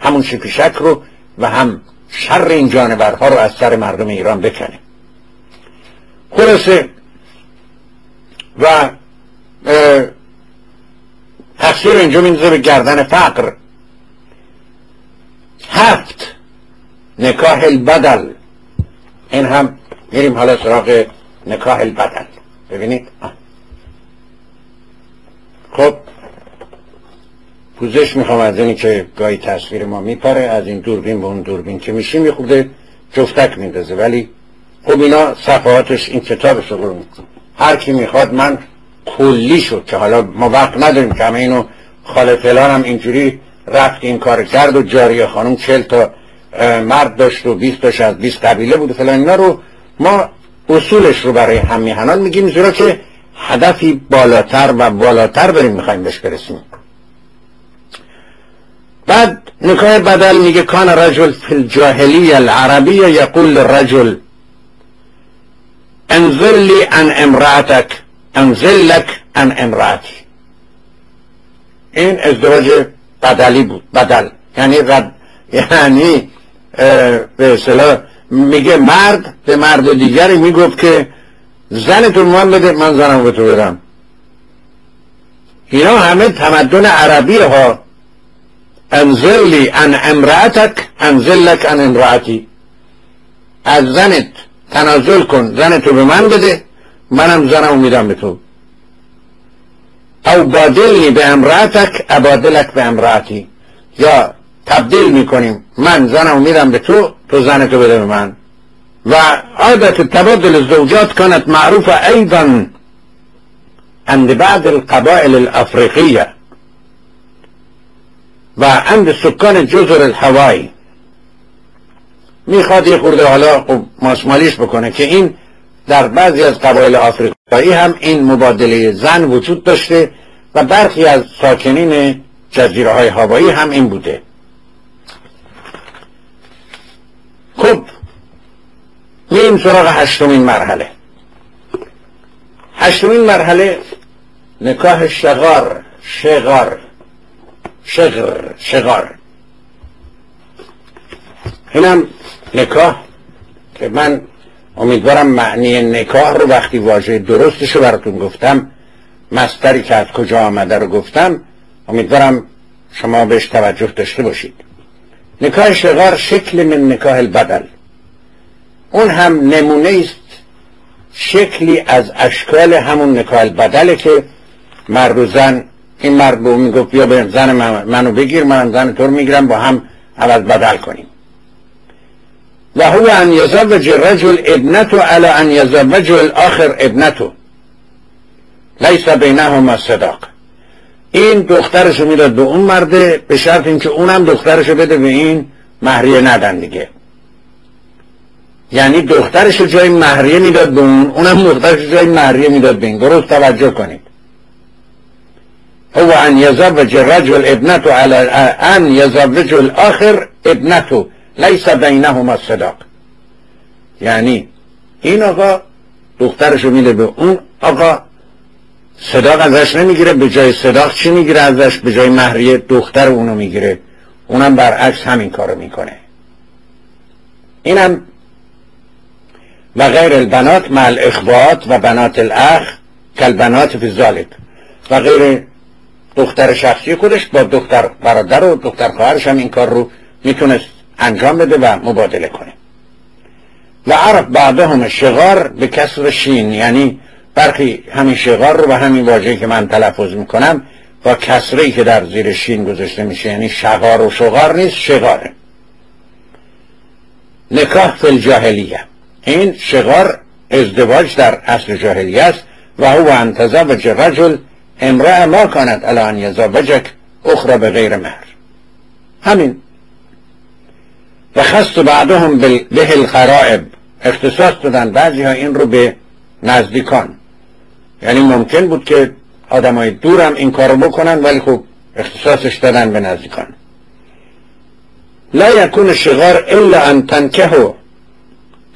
همون شیپیشک رو و هم شر این جانورها رو از سر مردم ایران بکنه. خلاصه و تقصیر اینجا میندازه به گردن فقر. هفت نکاح البدل. این هم میریم حالا سراغ نکاح البدل ببینید؟ خب پوزش می‌خوام از اینی که گاهی تصویر ما میپره از این دوربین به اون دوربین که میشیم یه جفتک میندازه. ولی خب اینا صفحاتش این کتابش رو هر کی می‌خواد من کلی شد که حالا ما وقت نداریم که همه اینو خاله فلان هم اینجوری رفت این کار کرد و جاری خانم چل تا مرد داشت و بیست تاش از بیست قبیله بود فلان اینا رو ما اصولش رو برای هم میهنان میگیم زیرا که هدفی بالاتر و بالاتر بریم می‌خوایم بهش برسیم. بعد نکای بدل میگه کان رجل فی الجاهلی العربی یقول رجل انزل لی ان امراتك انزل لك ان امراتی این ازدواج بدلی بود بدل. یعنی رد یعنی به اصطلاح میگه مرد به مرد دیگری می‌گفت که زن من بده من زنم به تو بدم اینا همه تمدن عربی ها. انزلی ان امرأتک انزلک ان امرأتی. از زنت تنازل کن زنتو به من بده منم زنم میدم به تو. او بادلنی به امرأتک ابادلک به امرأتی. یا تبدیل می‌کنیم. من زنم میدم به تو تو زنتو بده به من. و عادت تبادل الزوجات كانت معروفة أيضا عند بعض القبائل و عند سکان جزر الهوایی می‌خواد یه خورده حالا خب ماسمالیش بکنه که این در بعضی از قبایل آفریقایی هم این مبادله زن وجود داشته و برخی از ساکنین جزیره های هوایی هم این بوده. خب میریم سراغ هشتمین مرحله. هشتمین مرحله نکاح شغار شغار شغر شغار. اینم نکاح که من امیدوارم معنی نکاح رو وقتی واژه درستش رو براتون گفتم مستری که از کجا آمده رو گفتم امیدوارم شما بهش توجه داشته باشید. نکاح شغار شکل من نکاح البدل. اون هم نمونه است شکلی از اشکال همون نکاح بدله که مرد و زن این مرد به می‌گفت بیا به زن منو بگیر من زن تو رو می‌گیرم با هم عوض بدل کنیم. و هو ان یزوج رجل ابنتو علی ان یزوج الاخر ابنتو. لیس بینهما صداق. این دخترشو می‌داد به اون مرده به شرط اینکه اونم دخترشو بده به این مهریه ندن دیگه. یعنی دخترش جای مهریه می‌داد به اون اونم دخترش جای مهریه می‌داد به این. درست توجه کنید. هو ان یزوج رجل ابنتو على ان یزوج الاخر ابنتو لیس بینهما صداق. یعنی این آقا دخترشو میده به اون آقا صداق ازش نمی‌گیره به جای صداق چی می‌گیره ازش؟ به جای مهریه دختر اونو می‌گیره. اونم برعکس همین کارو می‌کنه. اینم و غیر البنات مع الاخوات و بنات الاخ کالبنات فی ذالک و غیر دختر شخصی خودش با دختر برادر و دختر خواهرش هم این کار رو می‌تونست انجام بده و مبادله کنه. و عرف بعدهم شغار به کسر شین یعنی برخی همین شغار رو به همین واژه‌ای که من تلفظ می‌کنم با کسری که در زیر شین گذاشته میشه یعنی شغار و شغار نیست شغاره. نکاح فی الجاهلیه. این شغار ازدواج در اصل جاهلیه است. و هو ان تزوج رجل امرأ ما کانت الان یزوجک اخرى به غیر مهر. همین. و خست بعدهم به الخرائب. اختصاص دادن بعضی ها این رو به نزدیکان. یعنی ممکن بود که آدمای دورم این کارو بکنن ولی خب اختصاصش دادن به نزدیکان. لا یکون شغار الا ان تنکهو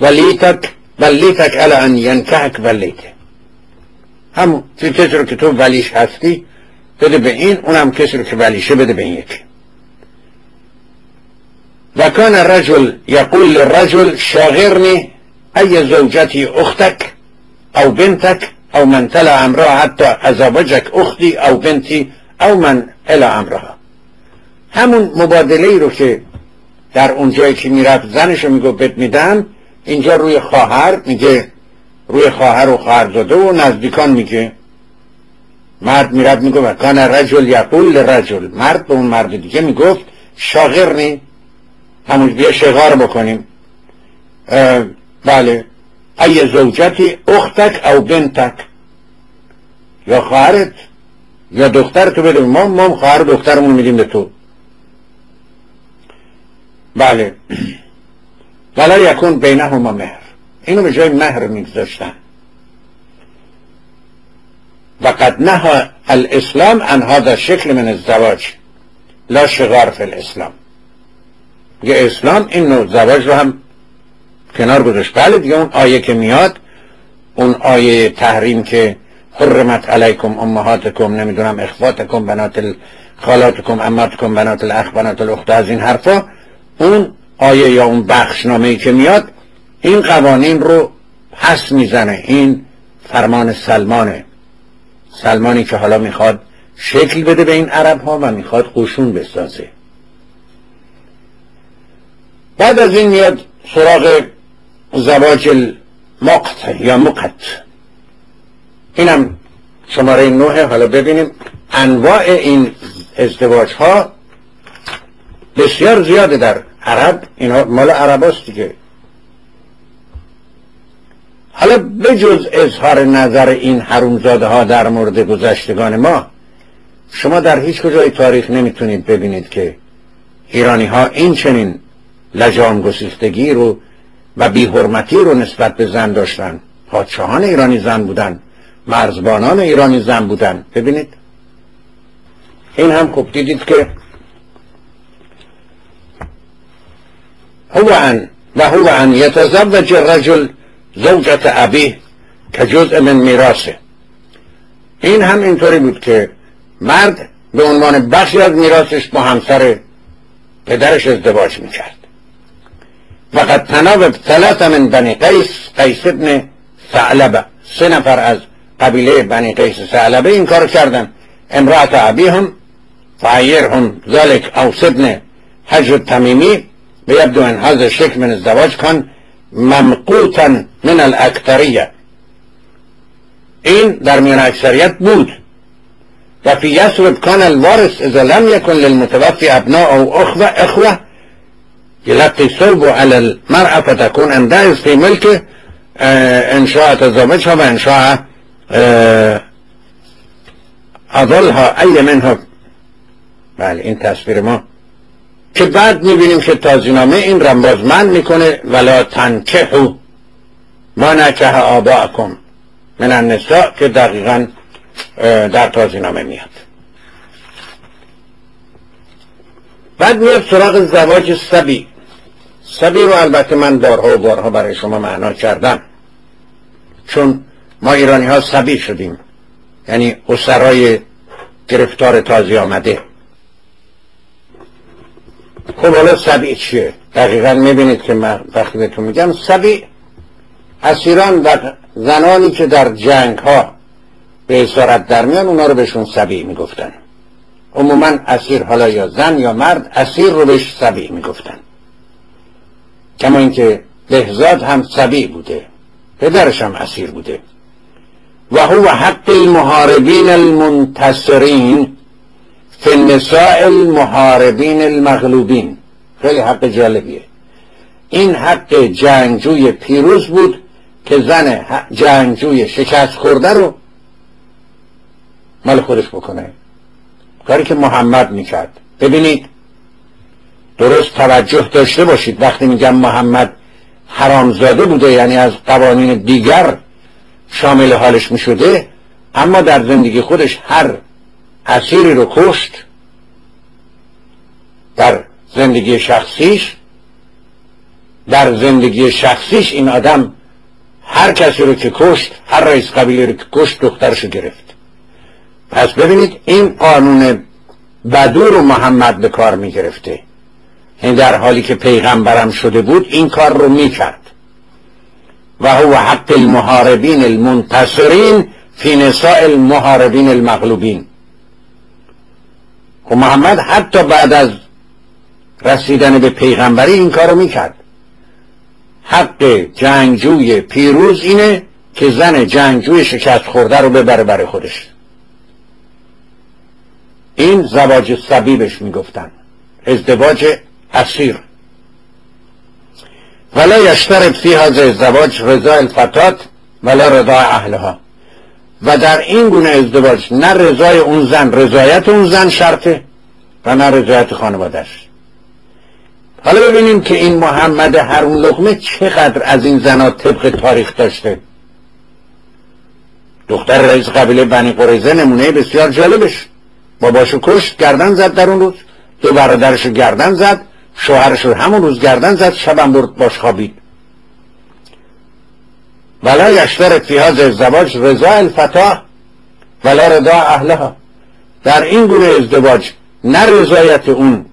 ولیتک ولیتک الا ان ینکهک ولیته همون کسی رو که تو ولیش هستی بده به این اونم کسی رو که ولیشه بده به این یکی. و کان رجل یقول للرجل شاغرنی ای زوجتی اختک او بنتک او من تلا امرها حتی ازواجک اختی او بنتی او من الا امرها همون مبادله ای رو که در اون جایی که می‌رفت زنش رو میگو بد میدم اینجا روی خواهر میگه روی خواهر و خواهرزاده و نزدیکان میگه. مرد میرد میگه کان رجل یقول رجل مرد به اون مرد دیگه می‌گفت شاغرنی. همون بیا شغار بکنیم. بله. ای زوجتی اختک او بنتک یا خواهرت یا دختر تو بده. ما ما خواهر دخترمون میدیم به تو. بله. ولا یکون بینهما مهر. اینو به جای مهر میگذاشتن. و قد نهى الاسلام عن هذا شکل من الزواج. لا شغار فی الاسلام. یه اسلام این نوع زواج رو هم کنار گذاشت. بله دیگه اون آیه که میاد اون آیه تحریم که حرمت علیکم امهاتکم نمی‌دونم اخواتکم بنات خالاتکم اماتکم بنات الاخ بنات الاخت از این حرفا اون آیه یا اون بخشنامه ای که میاد این قوانین رو پس می‌زنه. این فرمان سلمانه. سلمانی که حالا می‌خواد شکل بده به این عرب ها و می‌خواد قشون بسازه. بعد از این میاد سراغ زواج المقت یا مقت. اینم شماره نوه. حالا ببینیم انواع این ازدواج ها بسیار زیاده در عرب. اینا مال عرب دیگه. حالا بجز اظهار نظر این حرومزاده ها در مورد گذشتگان ما شما در هیچ کجای تاریخ نمی‌تونید ببینید که ایرانی ها این چنین لجام گسیختگی رو و بیحرمتی رو نسبت به زن داشتن. پادشاهان ایرانی زن بودن. مرزبانان ایرانی زن بودن. ببینید. این هم خوب دیدید که هو ان و هو ان یتزوج الرجل زوجت ابی که جزء من میراثه. این هم اینطوری بود که مرد به عنوان بخشی از میراثش با همسر پدرش ازدواج می‌کرد. وقد تناوب ثلاث من بنی قیس قیس ابن ثعلبة. سه نفر از؟ قبیله بنی قیس ثعلبة این کار کردن امرأت ذلك أو ابن حجر تمیمی بیبدو أن هذا شکل من ازدواج کن ممقوتا من الاکتریه این در میان اکثریت بود. و فی یسرب کان الوارث اذا لم یکن للمتوفی ابناء أو اخوة اخوة يلقي صلب على المرأة فتكون عندها في ملكه إن شاء تزوجها وإن شاء منها بله این تصویر ما. که بعد می‌بینیم که تازینامه این رمبازمند می‌کنه ولا تنکهو ما نکه آباءکم من النساء که دقیقا در تازینامه میاد. بعد میاد سراغ زواج سبی. سبی رو البته من بارها و بارها برای شما معنا کردم. چون ما ایرانی ها سبی شدیم. یعنی اسرای گرفتار تازی آمده. خب حالا سبی چیه؟ دقیقا می‌بینید که من وقتی بهتون میگم سبی اسیران و زنانی که در جنگ ها به اسارت در میان اونا رو بهشون سبی می‌گفتن. عموما اسیر حالا یا زن یا مرد اسیر رو بهش سبی می‌گفتن. کما اینکه بهزاد هم سبی بوده. پدرش هم اسیر بوده. و هو حق المحاربین المنتصرین فی النساء المحاربین المغلوبین. خیلی حق جالبیه. این حق جنگجوی پیروز بود که زن جنگجوی شکست خورده رو مال خودش بکنه. کاری که محمد می‌کرد. ببینید درست توجه داشته باشید. وقتی میگم محمد حرامزاده بوده یعنی از قوانین دیگر شامل حالش می‌شده اما در زندگی خودش هر اسیری رو کشت در زندگی شخصیش در زندگی شخصیش این آدم هر کسی رو که کشت هر رئیس قبیله رو که کشت دخترش رو گرفت. پس ببینید این قانون بدو رو محمد به کار می این در حالی که پیغمبرم شده بود این کار رو می‌کرد. و هو حق المحاربین المنتصرین فی نساء المحاربین المغلوبین. و خب محمد حتی بعد از رسیدن به پیغمبری این کار رو می‌کرد. حق جنگجوی پیروز اینه که زن جنگجوی شکست خورده رو ببره برای خودش. این زواج سبیبش می‌گفتن. ازدواج اسیر. ولا یشترط فی هذا الزواج رضا الفتات ولا رضا اهلها. و در این گونه ازدواج نه رضای اون زن رضایت اون زن شرطه و نه رضایت خانوادش حالا ببینیم که این محمد هرون لقمه چقدر از این زنها طبق تاریخ داشته. دختر رئیس قبیله بنی قریزه نمونه بسیار جالبش. باباشو کشت گردن زد در اون روز. دو برادرشو گردن زد. شوهرش رو همون روز گردن زد شبم برد باش خوابید. ولا یشترط فی هذا رضا الفتا ولا رضا اهلها. در این گونه ازدواج نه رضایت اون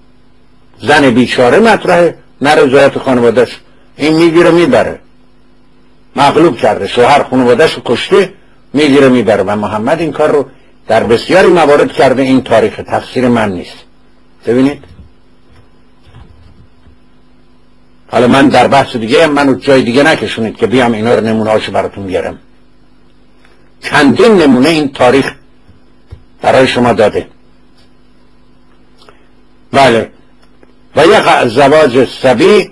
زن بیچاره مطرحه نه رضایت خانوادهش. این می‌گیره می‌بره. مغلوب کرده شوهر خانوادهش کشته می‌گیره می‌بره. و محمد این کار رو در بسیاری موارد کرده این تاریخ تفسیر من نیست. ببینید؟ حالا من در بحث دیگه منو جای دیگه نکشونید که بیام اینا رو نمونه هاشو براتون بیارم. چندین نمونه این تاریخ برای شما داده. بله. و یقع زواج سبی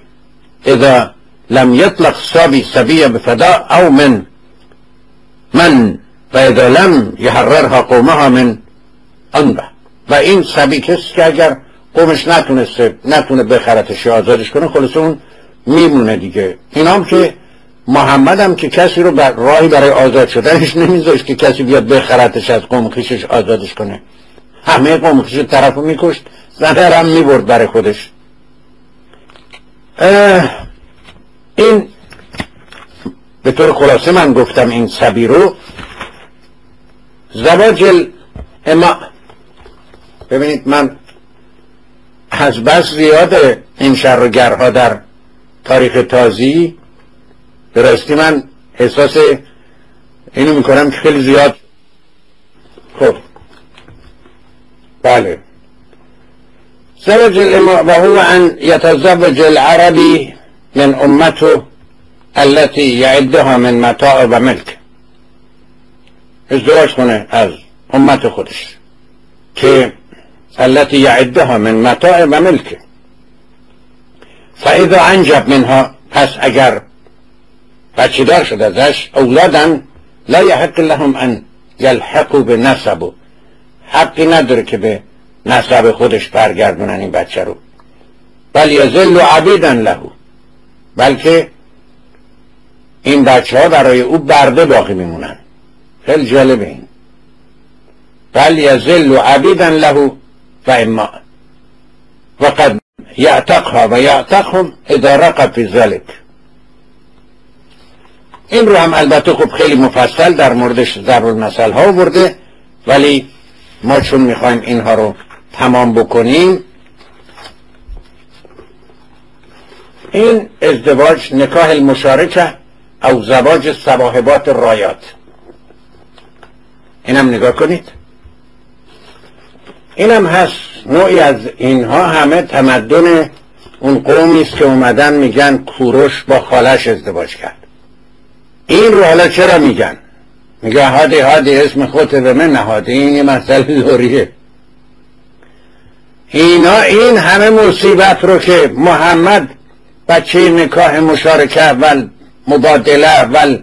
اذا لم يطلق سبی سبی بفدا او من. من و اذا لم یحررها قومها من. انبه و این سبی کسی که اگر قومش نتونسته نتونه بخرتش یا آزادش کنه خلاص اون میمونه دیگه. اینام که محمد هم که کسی رو بر راهی برای آزاد شدنش نمیذاشت که کسی بیاد بخرتش از قوم خیشش آزادش کنه. همه قوم خیش طرف رو میکشت زنه هم می‌برد برای خودش. این به طور خلاصه من گفتم این سبی رو. زواج اما ببینید من از بس زیاد این شرگرها در تاریخ تازی. به راستی من احساس اینو می‌کنم که خیلی زیاد. خب. بله. زوج الامام و هو ان يتزوج العربي من امته التي يعدها من متاع و ملک. ازدواج کنه از امت خودش. که التي يعدها من متاع و ملک. فاذا انجب منها پس اگر بچه دار شد ازش اولادن لا یحق لهم ان یلحقوا به نسبو حقی نداره که به نسب خودش برگردونن این بچه رو. بل یزل عبیدن لهو بلکه این بچه ها برای او برده باقی میمونن. خیلی جالبه این. بل یزل عبیدن لهو و اما و قد یعتقها و یعتقهم اذا رقب فی ذلك. این رو هم البته خب خیلی مفصل در موردش ضرب المثل ها برده ولی ما چون می‌خوایم اینها رو تمام بکنیم این ازدواج نکاح المشارکه او زواج سواهبات رایات اینم نگاه کنید. اینم هست. نوعی از اینها همه تمدن اون قومی است که اومدن میگن کوروش با خالش ازدواج کرد. این رو حالا چرا میگن؟ میگه هادی هادی اسم خودت به من نهاده این یه مسئله دوریه اینا این همه مصیبت رو که محمد بچه نکاح مشارکه اول مبادله اول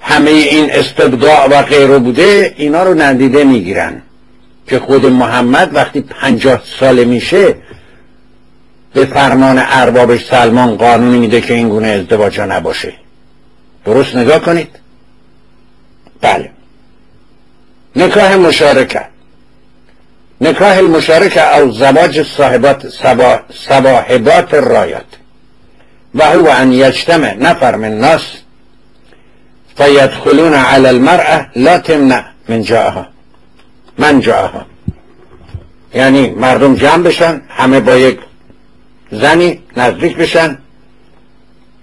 همه این استبداع و غیره بوده اینا رو ندیده می‌گیرن. که خود محمد وقتی پنجاه ساله میشه به فرمان اربابش سلمان قانونی میده که این گونه ازدواج نباشه. درست نگاه کنید؟ بله. نکاح مشارکه. نکاح المشارکه او زواج صاحبات صواحبات رایات و هو ان یجتمع نفر من الناس فیدخلون على المرأة لا تمنع من جاءها. من جاءها یعنی مردم جمع بشن همه با یک زنی نزدیک بشن.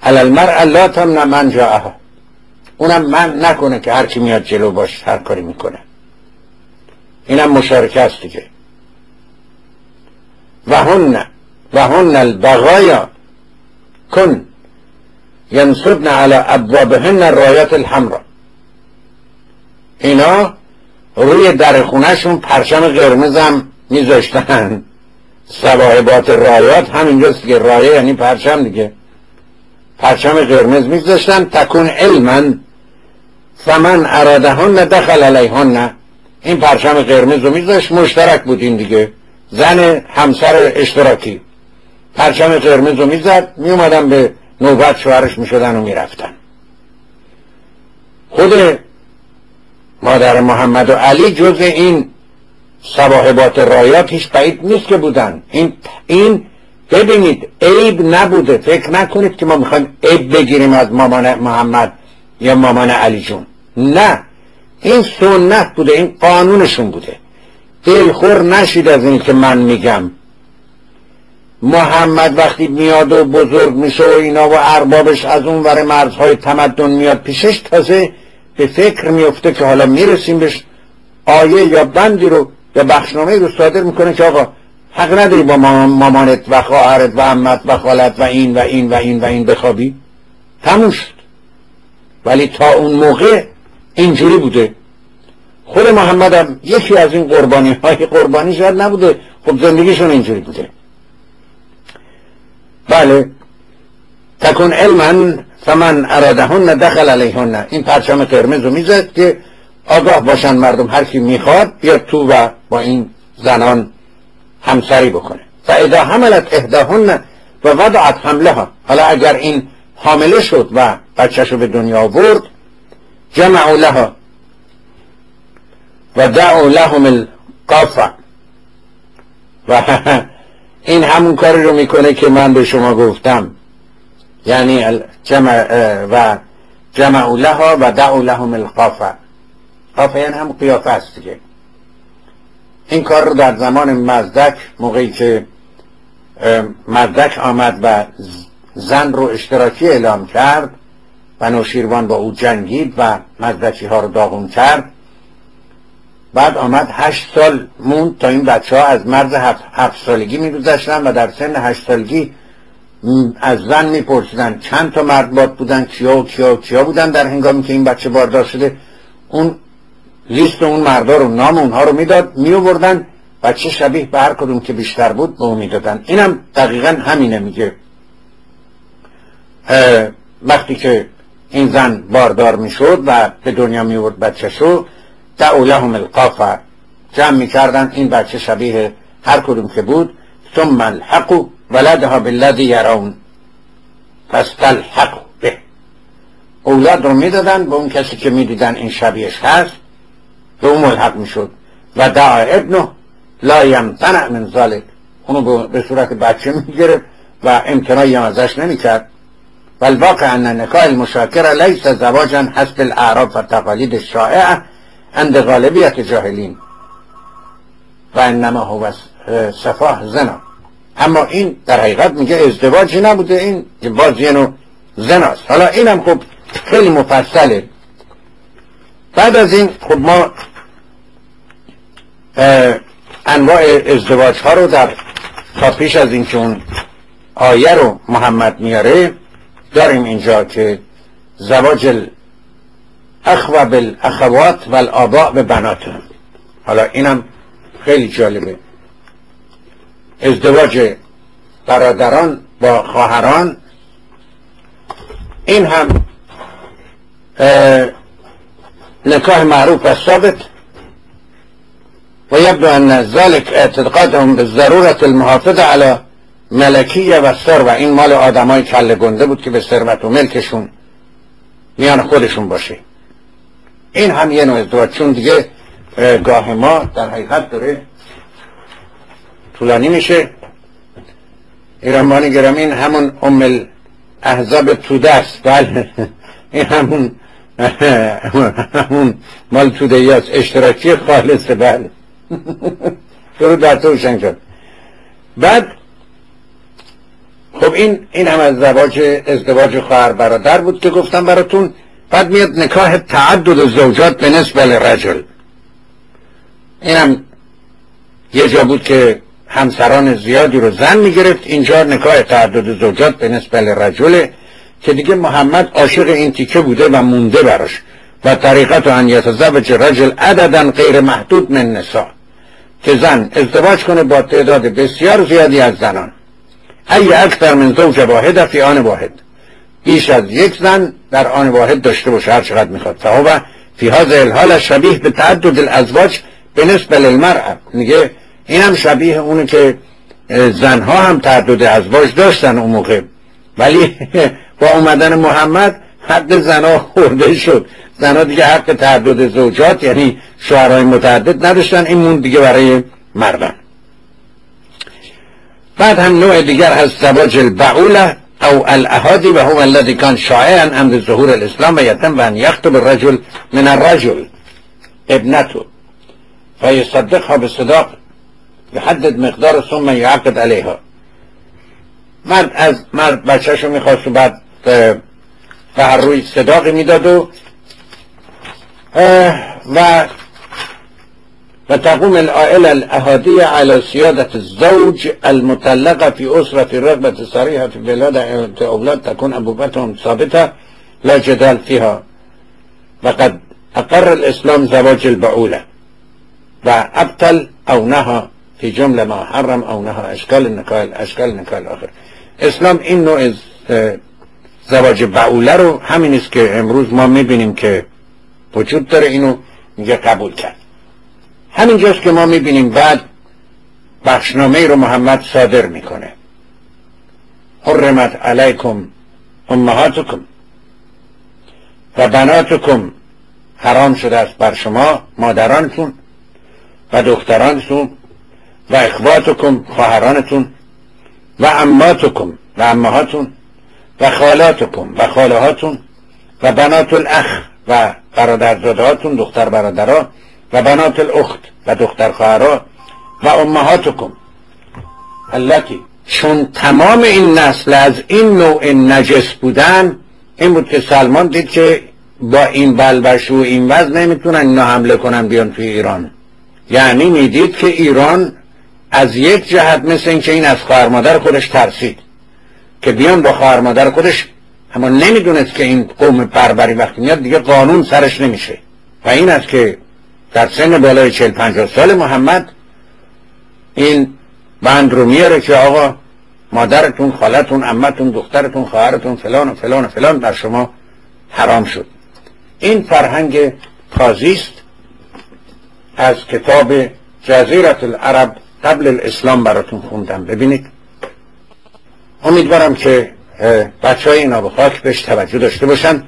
على المرأة لا تمنع من جاءها اونم من نکنه که هر میاد جلو باش هر کاری می‌کنه. اینم مشارکه است دیگه. و هن و هن البغایا کن ینصبن على ابوابهن رایت الحمرا. اینا روی در خونهشون پرچم قرمز هم میذاشتن. سواهبات رایات همینجاست که رایه یعنی پرچم دیگه. پرچم قرمز میذاشتن تکون علما فمن ارادهن دخل علیهن. این پرچم قرمز رو میذاشت مشترک بود این دیگه. زن همسر اشتراکی. پرچم قرمز رو می‌زد میومدن به نوبت شوهرش می‌شدن و می‌رفتن. خود مادر محمد و علی جز این صواحبات رایات هیچ بعید نیست که بودن. این این ببینید عیب نبوده. فکر نکنید که ما می‌خوایم عیب بگیریم از مامان محمد یا مامان علی جون. نه. این سنت بوده این قانونشون بوده. دلخور نشید از این که من میگم. محمد وقتی میاد و بزرگ میشه و اینا و اربابش از اون ور مرزهای تمدن میاد پیشش تازه به فکر میفته که حالا می‌رسیم بهش آیه یا بندی رو یا بخشنامه رو صادر می‌کنه که آقا حق نداری با مامانت و خواهرت و امت و خالت و این و این و این و این بخوابی. تموم شد. ولی تا اون موقع اینجوری بوده. خود محمد هم یکی از این قربانی های قربانی شاید نبوده. خب زندگیشون اینجوری بوده. بله. تکن علما فمن ارادهن دخل علیهن. این پرچم قرمز رو می‌زد که آگاه باشن مردم هر کی می‌خواد بیاد تو و با این زنان همسری بکنه. و اذا حملت اهداهن و وضعت حمله ها حالا اگر این حامله شد و بچهش رو به دنیا آورد جمعوا لها و دعوا لهم القافه و این همون کاری رو می‌کنه که من به شما گفتم. یعنی جمع و جمع لها و دعوا لهم القافه قافه یعنی هم قیافه است دیگه. این کار رو در زمان مزدک موقعی که مزدک آمد و زن رو اشتراکی اعلام کرد و نوشیروان با او جنگید و مزدکی ها رو داغون کرد. بعد آمد هشت سال موند تا این بچه ها از مرز هفت, هفت سالگی میگذشتن و در سن هشت سالگی از زن میپرسیدن چند تا مرد بودن کیا و کیا و کیا بودن در هنگامی که این بچه باردار شده؟ اون لیست اون مردا رو نام اونها رو می‌داد میوردن بچه شبیه به هر کدوم که بیشتر بود به اون می‌دادن. اینم دقیقا همینه میگه. وقتی که این زن باردار می‌شد و به دنیا میورد بچه شو دعو لهم القافه جمع می‌کردن این بچه شبیه هر کدوم که بود. ثم الحقو ولدها بالذی یرون پس تلحقو به. اولاد رو می‌دادن به اون کسی که می‌دیدن این شبیهش هست. به اون ملحق می‌شد. و دعا ابنه لا یمتنع من ذالک اونو به صورت بچه می‌گرفت و امتناعی هم ازش نمی‌کرد. والواقع ان نکاح المشاکره لیس زواجا حسب الاعراف و تقالید الشائعه عند غالبیت جاهلین. و انما هو صفاح زنا. اما این در حقیقت میگه ازدواجی نبوده این بازی نوع زناست حالا اینم خب خیلی مفصله. بعد از این خب ما انواع ازدواج ها رو در تا پیش از این که اون آیه رو محمد میاره داریم اینجا که زواج اخوه بالاخوات و به بناتهم حالا اینم خیلی جالبه. ازدواج برادران با خواهران. این هم نکاح معروف و ثابت. و یبدو ان ذلك اعتقادهم ضرورت المحافظه على ملکیه و سر. و این مال آدمای کله گنده بود که به ثروت و ملکشون میان خودشون باشه. این هم یه نوع ازدواج. چون دیگه گاه ما در حقیقت داره طولانی میشه. ایرانبانی گرام این همون ام احزاب توده است. بله. این همون همون مال توده است. اشتراکی خالصه بله. درود در تو شد بعد خب این این هم از زواج ازدواج خواهر برادر بود که گفتم براتون. بعد میاد نکاح تعدد زوجات به نسبت رجل. اینم یه جا بود که همسران زیادی رو زن می‌گرفت. اینجا نکاح تعدد زوجات به نسبت رجل که دیگه محمد عاشق این تیکه بوده و مونده براش. و طریقت و انیت زوج رجل عددا غیر محدود من نسا که زن ازدواج کنه با تعداد بسیار زیادی از زنان. ای اکثر من زوج واحد فی آن واحد. بیش از یک زن در آن واحد داشته باشه هر چقدر می‌خواد. فهو فی هذا الحال شبیه به تعدد الازواج به نسبت للمرأة. میگه این هم شبیه اونه که زنها هم تعدد ازواج داشتن اون موقع. ولی با اومدن محمد حق زنها خورده شد. زنها دیگه حق تعدد زوجات یعنی شوهرهای متعدد نداشتن. این مون دیگه برای مردان بعد هم نوع دیگر هست زواج البعوله او الاهادی و هو الذي كان شائعا عند ظهور الاسلام و یتم و ان یخطب الرجل من الرجل ابنته. فیصدقها به صداق يحدد مقدار السم يعقد عليها. مرد از مرد بچهشو میخواست و بعد آه، بر روی صداقی میداد و آه، و و تقوم العائلة الأهادية على سيادة الزوج المتلقة في أسرة في رغبه الصريحة في بلاد أولاد تكون أبوبتهم ثابتة لا جدال فيها وقد أقر الإسلام زواج البعولة. وأبطل أو نهى فی جمله ما حرم او نها اشکال نکال اشکال نکال آخر اسلام این نوع زواج بعوله رو همین است که امروز ما می‌بینیم که وجود داره اینو میگه قبول کرد. همینجاست که ما می‌بینیم بعد بخشنامه رو محمد صادر می‌کنه. حرمت علیکم امهاتکم و بناتکم حرام شده است بر شما مادرانتون و دخترانتون و اخواتکم خواهرانتون و اماتکم و امهاتون و خالاتکم و خالهاتون و بنات الاخ و برادرزادهاتون دختر برادرها و بنات الاخت و دختر خواهرها و امهاتکم. التي چون تمام این نسل از این نوع نجس بودن این بود که سلمان دید که با این بلبش و این وزن نمی‌تونن اینا حمله کنن بیان توی ایران. یعنی می‌دید که ایران از یک جهت مثل اینکه این از خواهر مادر خودش ترسید که بیان با خواهر مادر خودش اما نمی‌دونست که این قوم بربری وقتی میاد دیگه قانون سرش نمیشه. و این است که در سن بالای چل پنجاه سال محمد این بند رو میاره که آقا مادرتون خالتون امتون دخترتون خواهرتون فلان و فلان و فلان در شما حرام شد. این فرهنگ تازیست از کتاب جزیرت العرب قبل الاسلام براتون خوندم. ببینید. امیدوارم که بچه های خاک بهش توجه داشته باشن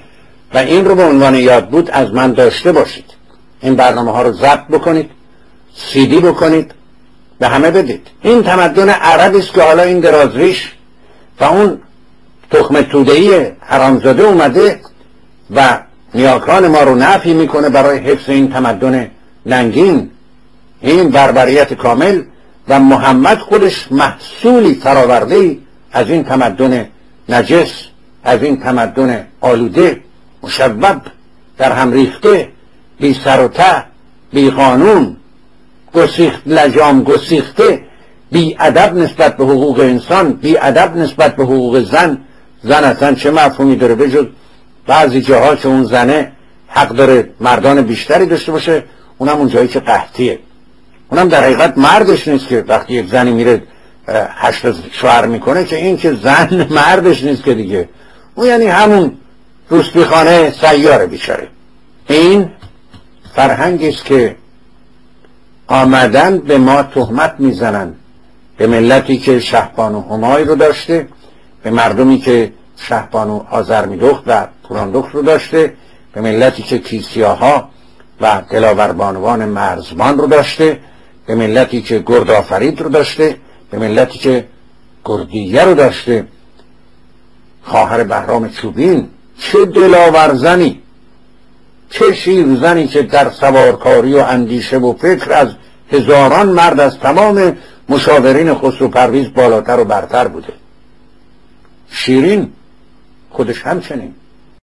و این رو به عنوان یاد بود از من داشته باشید. این برنامه ها رو ضبط بکنید سیدی بکنید به همه بدید. این تمدن عربی است که حالا این درازریش و اون تخم تودهی حرامزاده اومده و نیاکان ما رو نفی می‌کنه برای حفظ این تمدن ننگین. این بربریت کامل و محمد خودش محصولی فراورده از این تمدن نجس از این تمدن آلوده مشبب در هم ریخته بی سر و ته بی قانون گسیخت لجام گسیخته بی ادب نسبت به حقوق انسان بی ادب نسبت به حقوق زن. زن اصلا چه مفهومی داره؟ بجز بعضی جاها که اون زنه حق داره مردان بیشتری داشته باشه اونم اون جایی که قحطیه. اونم در حقیقت مردش نیست که وقتی یک زنی میره هشت شوهر می‌کنه که این که زن مردش نیست که دیگه. اون یعنی همون روسپیخانه سیاره بیچاره. این فرهنگی است که آمدن به ما تهمت می‌زنن. به ملتی که شهبانو همای رو داشته به مردمی که شهبانو آزر میدخت و پوراندخت رو داشته به ملتی که کیسیاها و دلاوربانوان مرزبان رو داشته به ملتی که گرد آفرید رو داشته به ملتی که گردیه رو داشته. خواهر بهرام چوبین چه دلاورزنی چه شیرزنی که در سوارکاری و اندیشه و فکر از هزاران مرد از تمام مشاورین خسرو پرویز بالاتر و برتر بوده. شیرین خودش همچنین.